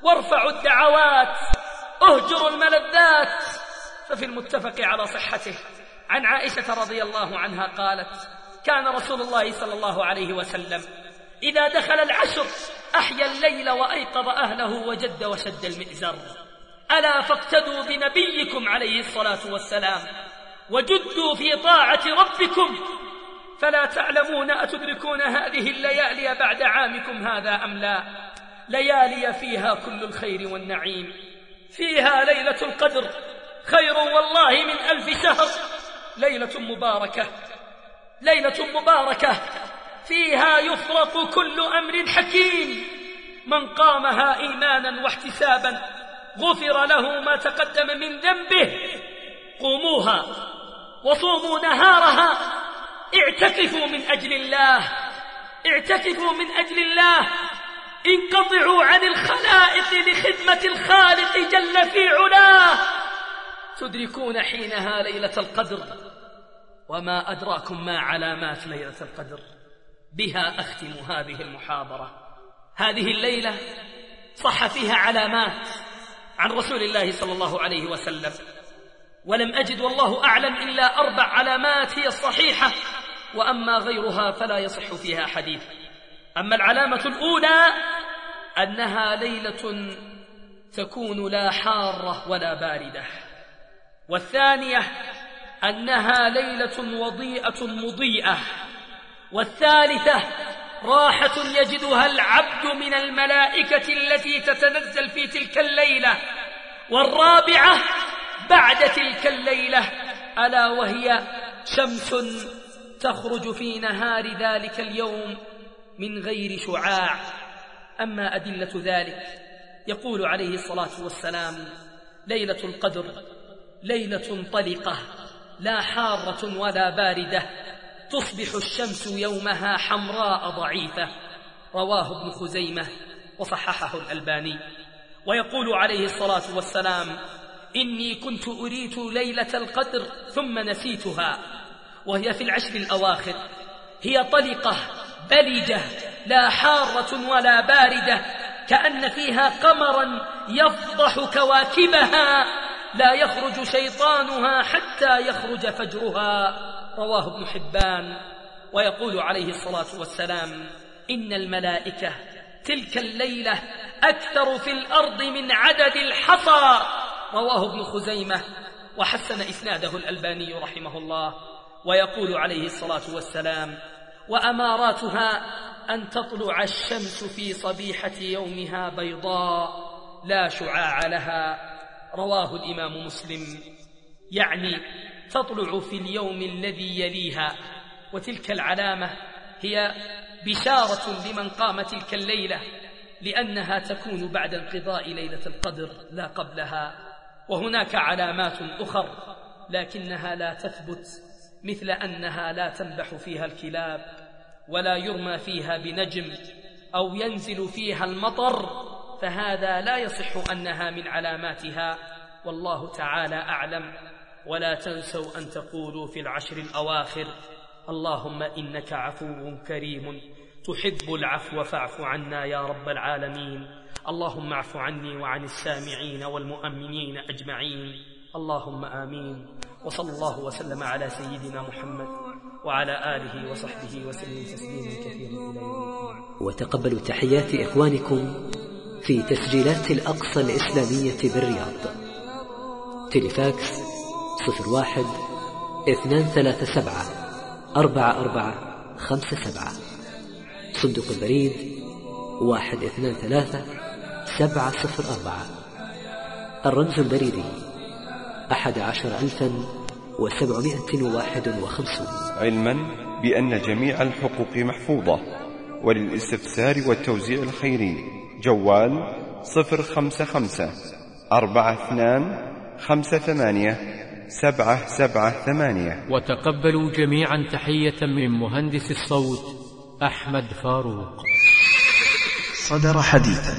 وارفعوا الدعوات أهجروا الملذات. ففي المتفق على صحته عن عائشة رضي الله عنها قالت كان رسول الله صلى الله عليه وسلم إذا دخل العشر أحيا الليل وأيقظ أهله وجد وشد المئزر. ألا فاقتدوا بنبيكم عليه الصلاة والسلام وجدوا في طاعة ربكم. فلا تعلمون أتدركون هذه الليالي بعد عامكم هذا أم لا؟ ليالي فيها كل الخير والنعيم. فيها ليلة القدر خير والله من ألف شهر. ليلة مباركة ليلة مباركة. فيها يفرق كل أمر حكيم. من قامها إيمانا واحتسابا غفر له ما تقدم من ذنبه. قوموها وصوموا نهارها. اعتكفوا من أجل الله. اعتكفوا من أجل الله. انقطعوا عن الخلائق لخدمة الخالق جل في علاه. تدركون حينها ليلة القدر. وما أدراكم ما علامات ليلة القدر. بها أختم هذه المحاضرة. هذه الليلة صح فيها علامات عن رسول الله صلى الله عليه وسلم. ولم أجد والله أعلم إلا أربع علامات هي الصحيحة وأما غيرها فلا يصح فيها حديث. أما العلامة الأولى أنها ليلة تكون لا حارة ولا باردة. والثانية أنها ليلة وضيئة مضيئة. والثالثة راحة يجدها العبد من الملائكة التي تتنزل في تلك الليلة. والرابعة بعد تلك الليلة ألا وهي شمس تخرج في نهار ذلك اليوم من غير شعاع. أما أدلة ذلك يقول عليه الصلاة والسلام ليلة القدر ليلة طلقة لا حارة ولا باردة. تصبح الشمس يومها حمراء ضعيفة. رواه ابن خزيمة وصححه الألباني. ويقول عليه الصلاة والسلام إني كنت أريت ليلة القدر ثم نسيتها وهي في العشر الأواخر. هي طلقة بلجة لا حارة ولا باردة كأن فيها قمرا يفضح كواكبها لا يخرج شيطانها حتى يخرج فجرها. رواه ابن حبان ويقول عليه الصلاة والسلام إن الملائكة تلك الليلة أكثر في الأرض من عدد الحصى. رواه ابن خزيمة وحسن إسناده الألباني رحمه الله ويقول عليه الصلاة والسلام وأماراتها أن تطلع الشمس في صبيحة يومها بيضاء لا شعاع لها. رواه الإمام مسلم. يعني تطلع في اليوم الذي يليها وتلك العلامة هي بشارة لمن قام تلك الليلة لأنها تكون بعد انقضاء ليلة القدر لا قبلها. وهناك علامات أخر لكنها لا تثبت مثل أنها لا تنبح فيها الكلاب ولا يرمى فيها بنجم أو ينزل فيها المطر فهذا لا يصح أنها من علاماتها. والله تعالى أعلم. ولا تنسوا أن تقولوا في العشر الأواخر اللهم إنك عفو كريم تحب العفو فاعف عنا يا رب العالمين اللهم اعف عني وعن السامعين والمؤمنين أجمعين اللهم آمين وصلى الله وسلم على سيدنا محمد وعلى آله وصحبه وسلم تسليما كثيرا وتقبلوا تحيات إخوانكم في تسجيلات الأقصى الإسلامية بالرياض. تلفاكس صفر واحد اثنان ثلاثة سبعة أربعة أربعة خمسة سبعة. صندوق البريد واحد اثنان ثلاثة سبعة صفر أربعة. الرمز البريدي أحد عشر ألفا وسبعمائة واحد وخمسون. علما بأن جميع الحقوق محفوظة وللاستفسار والتوزيع الخيري جوال صفر خمسة خمسة أربعة اثنان خمسة ثمانية. سبعة سبعة ثمانية. وتقبلوا جميعا تحية من مهندس الصوت أحمد فاروق. صدر حديثا.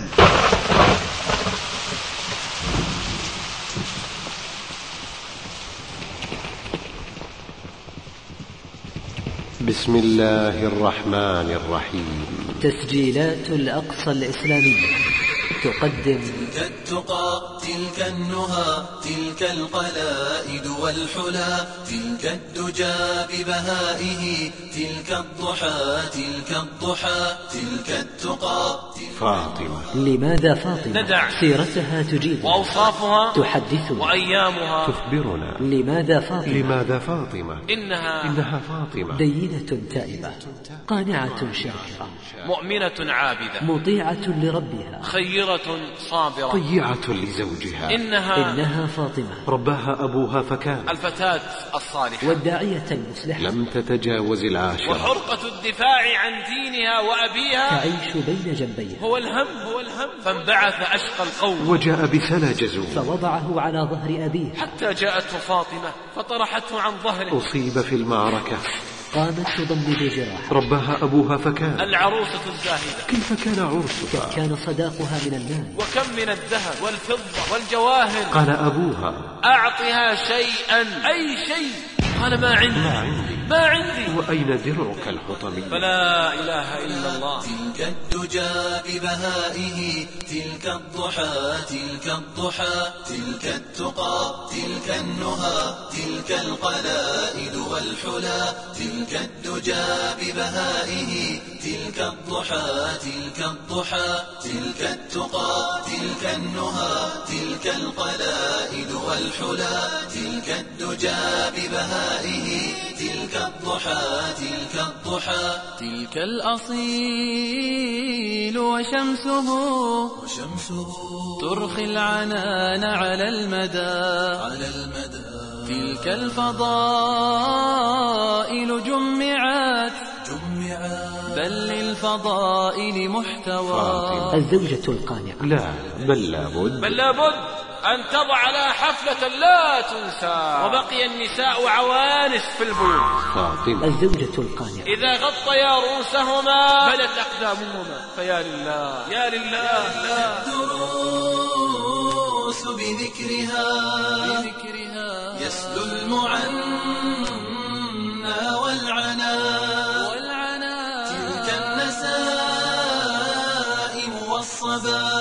بسم الله الرحمن الرحيم. تسجيلات الأقصى الإسلامية تقدم. التقى تلك النهى تلك القلائد والحلا تلك الدجى ببهائه تلك الضحى تلك الضحى تلك التقى فاطمة. لماذا فاطمة؟ ندع سيرتها تجيب. وأوصافها تحدثنا وأيامها. تخبرنا. لماذا فاطمة؟ لماذا فاطمة؟ إنها إنها فاطمة. دينة تائبة قانعة شاكرة مؤمنة عابدة. مطيعة لربها. خيرة صابرة. طيعة لزوجها. إنها إنها فاطمة. رباها أبوها فكان. الفتاة الصالحة. والداعية المصلحة. لم تتجاوز العاشرة. وحرقة الدفاع عن دينها وأبيها. تعيش بين جنبيها. هو الهم هو الهم. فانبعث أشقى القوم. وجاء بسلا جزور فوضعه على ظهر أبيه. حتى جاءته فاطمة فطرحته عن ظهره. أصيب في المعركة. قامت تضمد جراحه. رباها أبوها فكان. العروسة الزاهدة. كيف كان عرسها كان صداقها من المال. وكم من الذهب والفضة والجواهر. قال أبوها. أعطها شيئا. أي شيء؟ قال ما عندي. ما عندي. ما عندي وأين درعك الحطمي فلا إله إلا الله. تلك الدجى ببهائه تلك الضحى تلك الضحى تلك التقى تلك النهى تلك القلائد والحلا تلك الدجى ببهائه تلك الضحى تلك الضحى تلك التقى تلك النهى تلك القلائد والحلا تلك الدجى ببهائه تلك الضحى تلك الضحى. تلك الأصيل وشمسه وشمسه. ترخي العنان على المدى. على المدى. تلك الفضائل جمعت. جمعت. بل للفضائل محتوى. الزوجة القانعة. لا بل لابد. بل لابد. أن تضع لها حفلة لا تنسى. وبقي النساء عوانس في البيوت. فاطمة. الزوجة القانعة إذا غطيا رؤوسهما. بدت أقدامهما. فيا لله. يا لله. الدروس بذكرها. بذكرها. يسلو المعنى والعنا والعنا تلك النسائم والصبا.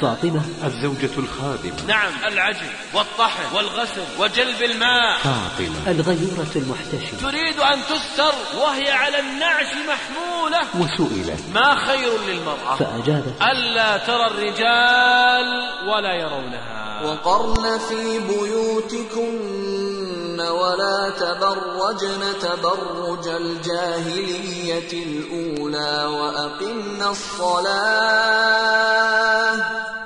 فاطمة. الزوجة الخادمة. نعم. العجل والطحن والغسل وجلب الماء. فاطمة. الغيورة المحتشمة. تريد أن تستر وهي على النعش محمولة. وسئلت. ما خير للمرأة؟ فأجابت. ألا ترى الرجال ولا يرونها. وقرن في بيوتكن ولا تبرجن تبرج الجاهلية الأولى وأقمن الصلاة.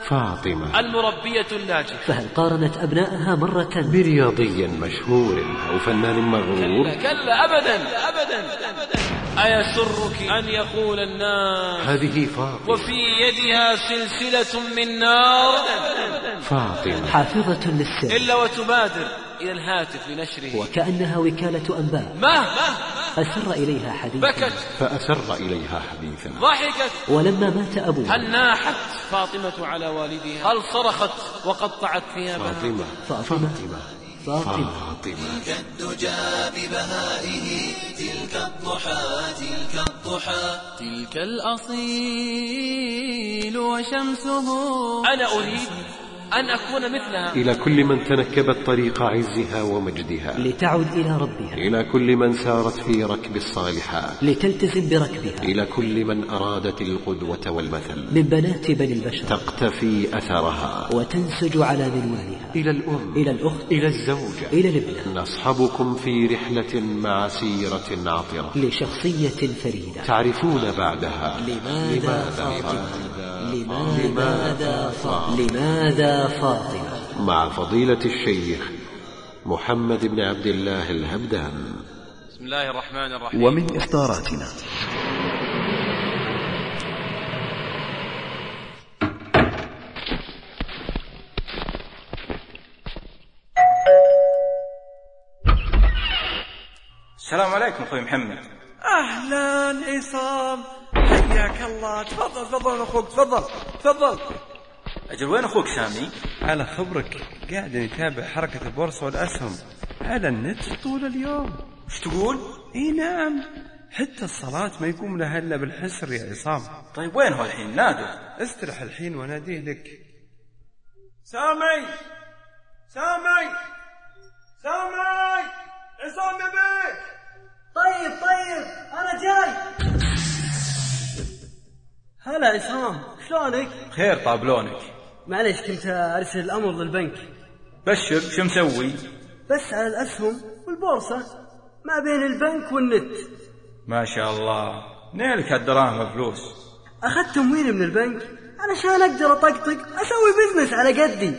فاطمة. المربية الناجحة فهل قارنت أبنائها مرة؟ برياضي مشهور أو فنان مغرور. كلا كلا أبدا أبدا. أيسرك أن يقول الناس هذه فاطمة. وفي يدها سلسلة من نار؟ فاطمة. حافظة للسر. إلا وتبادر. إلى الهاتف لنشره. وكأنها وكالة أنباء. ما؟ أسر إليها حديثا. بكت. فأسر إليها حديثا. ضحكت. ولما مات أبوها. هل ناحت فاطمة على والدها؟ هل صرخت وقطعت ثيابها؟ فاطمة. فاطمة. فاطمة. فاطمة. فاطمة. تلك الدجى ببهائه تلك الضحى تلك الضحى. تلك الأصيل وشمسه. أنا أريد أن أكون مثلها. إلى كل من تنكبت طريق عزها ومجدها. لتعد إلى ربها. إلى كل من سارت في ركب الصالحات لتلتزم بركبها. إلى كل من أرادت القدوة والمثل. من بنات بني البشر. تقتفي أثرها. وتنسج على منوالها إلى الأم. إلى الأخت. إلى الزوجة إلى الابنة. نصحبكم في رحلة مع سيرة عطرة لشخصية فريدة. تعرفون بعدها. لماذا فاطمة؟ لماذا فاطمة؟ لماذا فاطمة؟ مع فضيلة الشيخ محمد بن عبد الله الهمدان بسم الله الرحمن الرحيم. ومن إصداراتنا السلام عليكم أخوي محمد. أهلا عصام حياك الله. تفضل تفضل أخوك تفضل تفضل. أجل وين أخوك سامي على خبرك. قاعد يتابع حركة البورصة والأسهم. على النت طول اليوم. وش تقول؟ إي نعم. حتى الصلاة ما يقوم لها إلا بالحسر يا عصام. طيب وين هو الحين؟ نادوا استرح الحين وناديه لك. سامي! سامي! سامي! عصام يبيك! طيب طيب أنا جاي. هلا عصام. شلونك؟ خير طابلونك. معليش كنت أرسل الأمر للبنك. بشر شو مسوي؟ بس على الأسهم والبورصة ما بين البنك والنت. ما شاء الله. نيلك هالدراهم والفلوس اخذت تمويل من البنك؟ علشان أقدر أطقطق أسوي بزنس على قدي.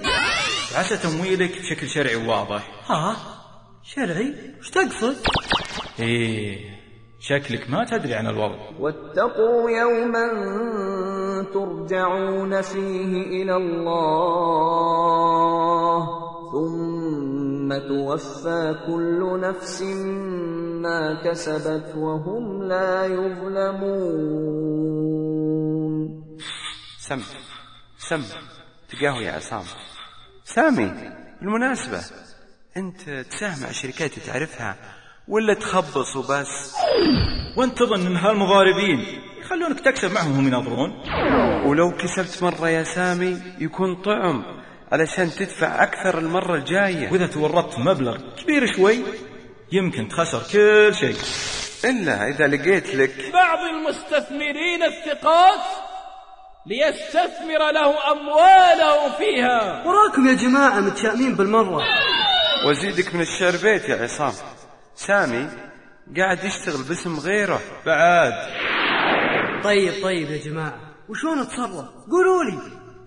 عسى تمويلك بشكل شرعي وواضح. ها؟ شرعي؟ وش تقصد؟ إيه. شكلك ما تدري عن الوضع. واتقوا يوما ترجعون فيه إلى الله ثم توفى كل نفس ما كسبت وهم لا يظلمون. سم سم تقاهوي يا عصام. سامي بالمناسبة أنت تساهم مع شركات تعرفها ولا تخبص وبس وانت تظن ان هالمضاربين يخلونك تكسب معهم وهم يناظرون. ولو كسبت مرة يا سامي يكون طعم علشان تدفع أكثر المرة الجاية. وإذا تورطت مبلغ كبير شوي يمكن تخسر كل شيء. إلا إذا لقيت لك. بعض المستثمرين الثقات ليستثمر له أمواله فيها. وراكم يا جماعة متشائمين بالمرة. وزيدك من الشعر بيت يا عصام. سامي قاعد يشتغل باسم غيره. بعد. طيب طيب يا جماعة وشلون اتصرف؟ قولوا لي.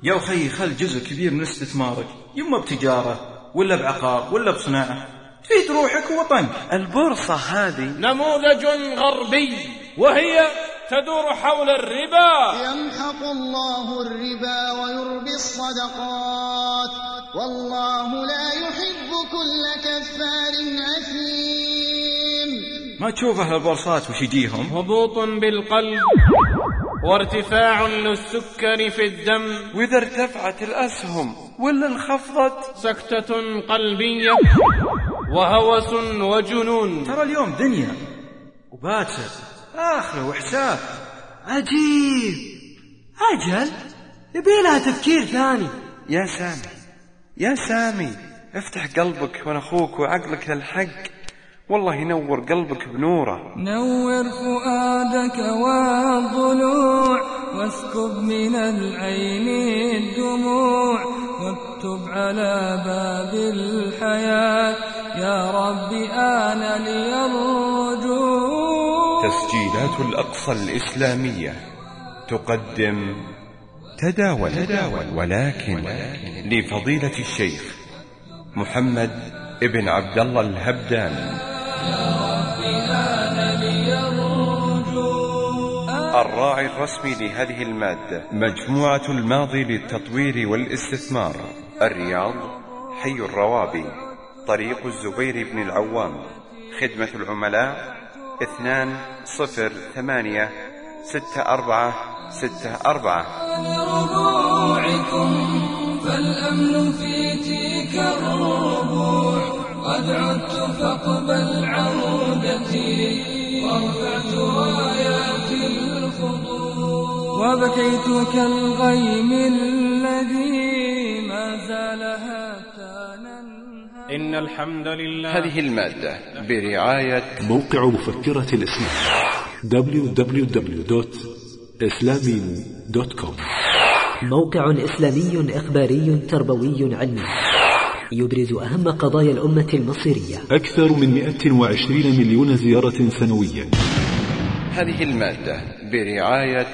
يا أخي خل جزء كبير من استثمارك يما بتجارة ولا بعقار ولا بصناعة. تفيد روحك ووطنك. البورصة هذه نموذج غربي وهي تدور حول الربا. يمحق الله الربا ويربي الصدقات والله لا يحب كل كفار أثيم. ما تشوف أهل البورصات وش يجيهم؟ هبوط بالقلب وارتفاع للسكر في الدم وإذا ارتفعت الأسهم ولا انخفضت؟ سكتة قلبية وهوس وجنون. ترى اليوم دنيا وباكر آخرة وحساب. عجيب. أجل؟ يبي لها تفكير ثاني. يا سامي يا سامي افتح قلبك وأنا أخوك وعقلك للحق. والله ينور قلبك بنوره. نور فؤادك والضلوع واسكب من العين الدموع واكتب على باب الحياة. يا رب آن لي الرجوع. تسجيلات الأقصى الإسلامية. تقدم تداول, تداول ولكن لفضيلة الشيخ محمد ابن عبد الله الهبدان الراعي الرسمي لهذه المادة مجموعة الماضي للتطوير والاستثمار. الرياض حي الروابي طريق الزبير بن العوام. خدمة العملاء اثنان صفر ثمانية ستة أربعة ستة أربعة. لربوعكم فالأمن في تلك الربوع. قد عدت فاقبل عودتي ورفعت رايات الخضوع وبكيت كالغيم الذي ما زال هاتانا إن الحمد لله. هذه المادة برعاية موقع مفكرة الإسلام. www.islami.com موقع إسلامي إخباري تربوي علمي. يبرز أهم قضايا الأمة المصيرية. أكثر من 120 مليون زيارة سنويا. هذه المادة برعاية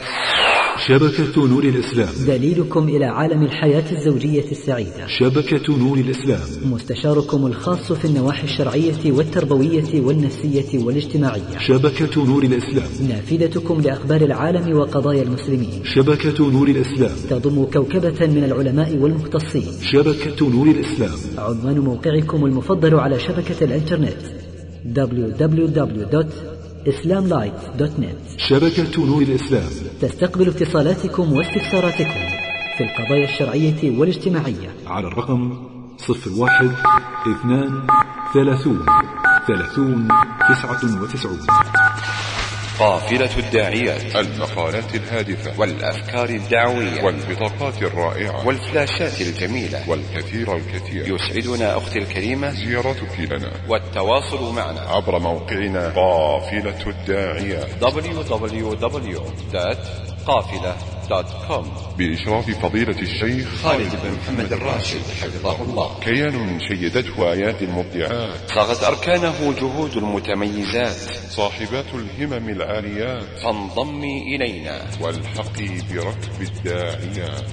شبكة نور الإسلام. دليلكم إلى عالم الحياة الزوجية السعيدة. شبكة نور الإسلام. مستشاركم الخاص في النواحي الشرعية والتربوية والنفسية والاجتماعية. شبكة نور الإسلام. نافذتكم لأخبار العالم وقضايا المسلمين. شبكة نور الإسلام. تضم كوكبة من العلماء والمختصين. شبكة نور الإسلام. عنوان موقعكم المفضل على شبكة الإنترنت. www.islamlight.net شبكة نور الإسلام. تستقبل اتصالاتكم واستفساراتكم في القضايا الشرعية والاجتماعية. على الرقم صفر واحد اثنان ثلاثون ثلاثون تسعة وتسعون. قافلة الداعيات المقالات الهادفة. والأفكار الدعوية. والبطاقات الرائعة. والفلاشات الجميلة. والكثير الكثير. يسعدنا أختي الكريمة. زيارتك لنا. والتواصل معنا. عبر موقعنا قافلة الداعيات www.قافلة.com بإشراف فضيلة الشيخ خالد بن محمد الراشد. حفظه الله. كيان شيدته آيات المبدعات. صاغت أركانه جهود المتميزات. صاحبات الهمم العاليات. فانضمي إلينا. والحقي بركب الداعيات.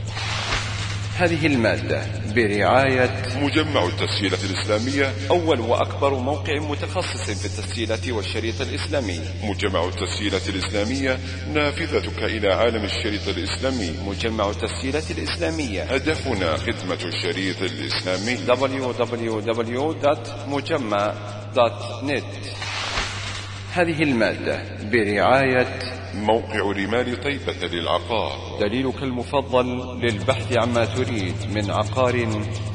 هذه المادة برعاية مجمع التسجيلة الإسلامية. أول وأكبر موقع متخصص في التسجيلات والشريط الإسلامي. مجمع التسجيلة الإسلامية نافذتك إلى عالم الشريط الإسلامي. مجمع التسجيلات الإسلامية. هدفنا خدمة الشريط الإسلامي. www.مجمع.net هذه المادة برعاية موقع رمال طيبة للعقار. دليلك المفضل للبحث عما تريد من عقار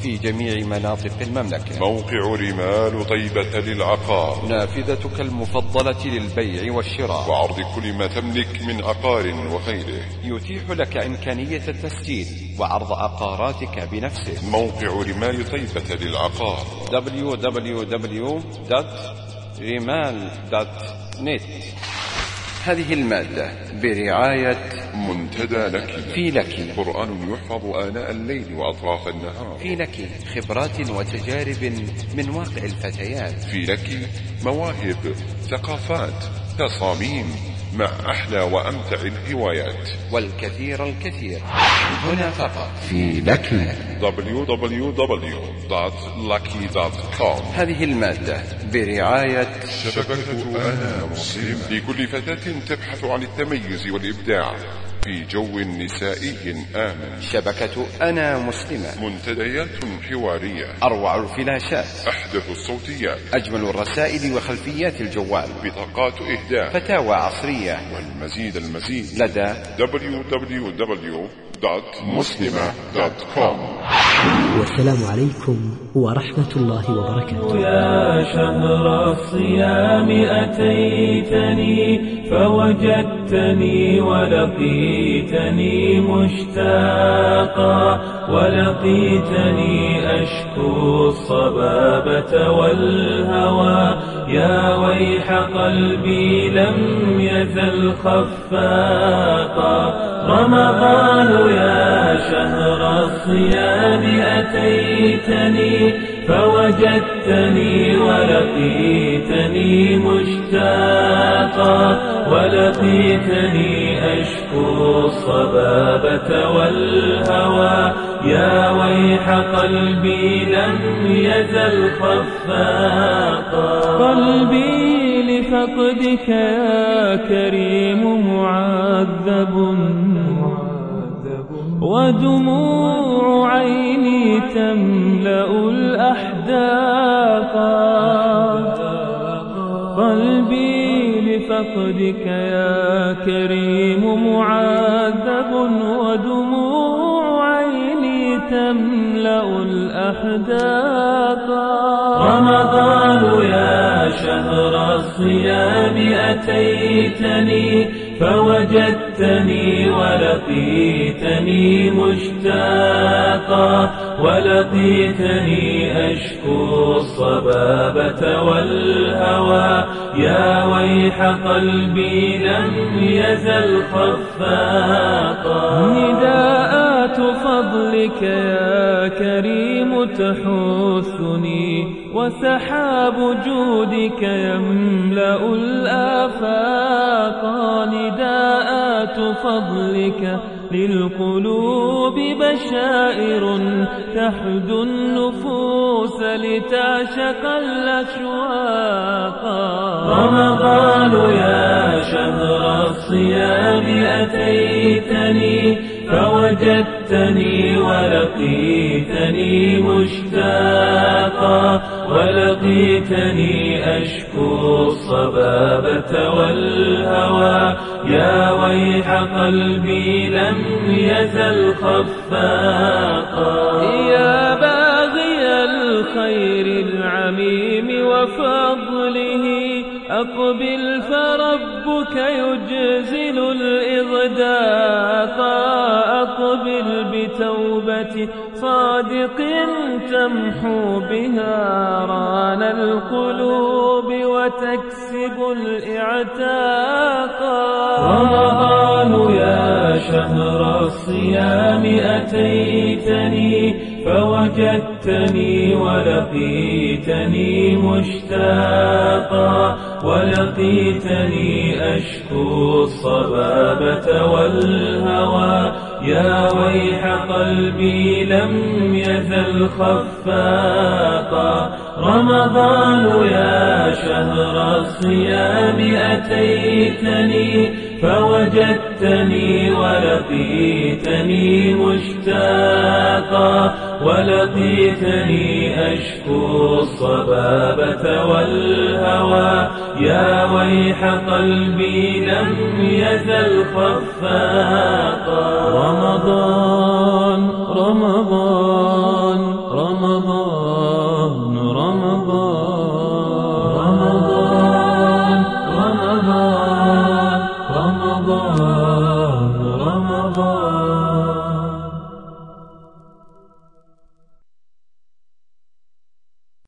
في جميع مناطق المملكة. موقع رمال طيبة للعقار. نافذتك المفضلة للبيع والشراء. وعرض كل ما تملك من عقار وغيره يتيح لك إمكانية التسجيل وعرض عقاراتك بنفسك. موقع رمال طيبة للعقار. www.rimal.net هذه المادة برعاية منتدى لك في لك قرآن يحفظ آناء الليل وأطراف النهار. في لك خبرات وتجارب من واقع الفتيات. في لك مواهب ثقافات تصاميم. مع أحلى وأمتع الهوايات. والكثير الكثير. هنا فقط. في لك www.lucky.com هذه المادة برعاية شبكة أنا مسلم لكل فتاة تبحث عن التميز والإبداع. في جو نسائي آمن. شبكة أنا مسلمة. منتديات حوارية. أروع الفلاشات أحدث الصوتيات. أجمل الرسائل وخلفيات الجوال. بطاقات إهداء فتاوى عصرية. والمزيد المزيد. لدى www.muslima.com والسلام عليكم ورحمة الله وبركاته. يا شهر الصيام أتيتني فوجدتني ولقيتني مشتاقا ولقيتني أشكو الصبابة والهوى يا ويح قلبي لم يزل خفاقا. رمضان يا شهر الصيام أتيتني فوجدتني ولقيتني مشتاقا. ولقيتني أشكو الصبابة والهوى. يا ويح قلبي لم يزل خفاقا. قلبي لفقدك يا كريم معذب. ودموع عيني تملأ الأحداق. قلبي لفقدك يا كريم معذب. الأحداق رمضان يا شهر الصيام أتيتني فوجدتني ولقيتني مشتاقا ولقيتني أشكو الصبابة والهوى. يا ويح قلبي لم يزل خفاقا. نداءات فضلك يا كريم تحثني وسحاب جودك يملأ الآفاق. نداءات فضلك للقلوب بشائر تحدو النفوس لتعشق الأشواق. رمضان يا شهر الصيام أتيتني فوجدتني ولقيتني مشتاقا ولقيتني أشكو الصبابة والهوى. يا ويح قلبي لم يزل خفاقا. يا باغي الخير العميم وفضله أقبل فربك يجزل الإغداق. أقبل صادق تمحو بها ران القلوب وتكسب الإعتاق. رمضان يا شهر الصيام أتيتني فوجدتني ولقيتني مشتاقا ولقيتني أشكو الصبابة والهوى. يا ويح قلبي لم يزل خفاقا. رمضان يا شهر الصيام أتيتني فوجدتني ولقيتني مشتاقا. ولقيتني أشكو الصبابة والهوى. يا ويح قلبي لم يزل خفاقا. رمضان.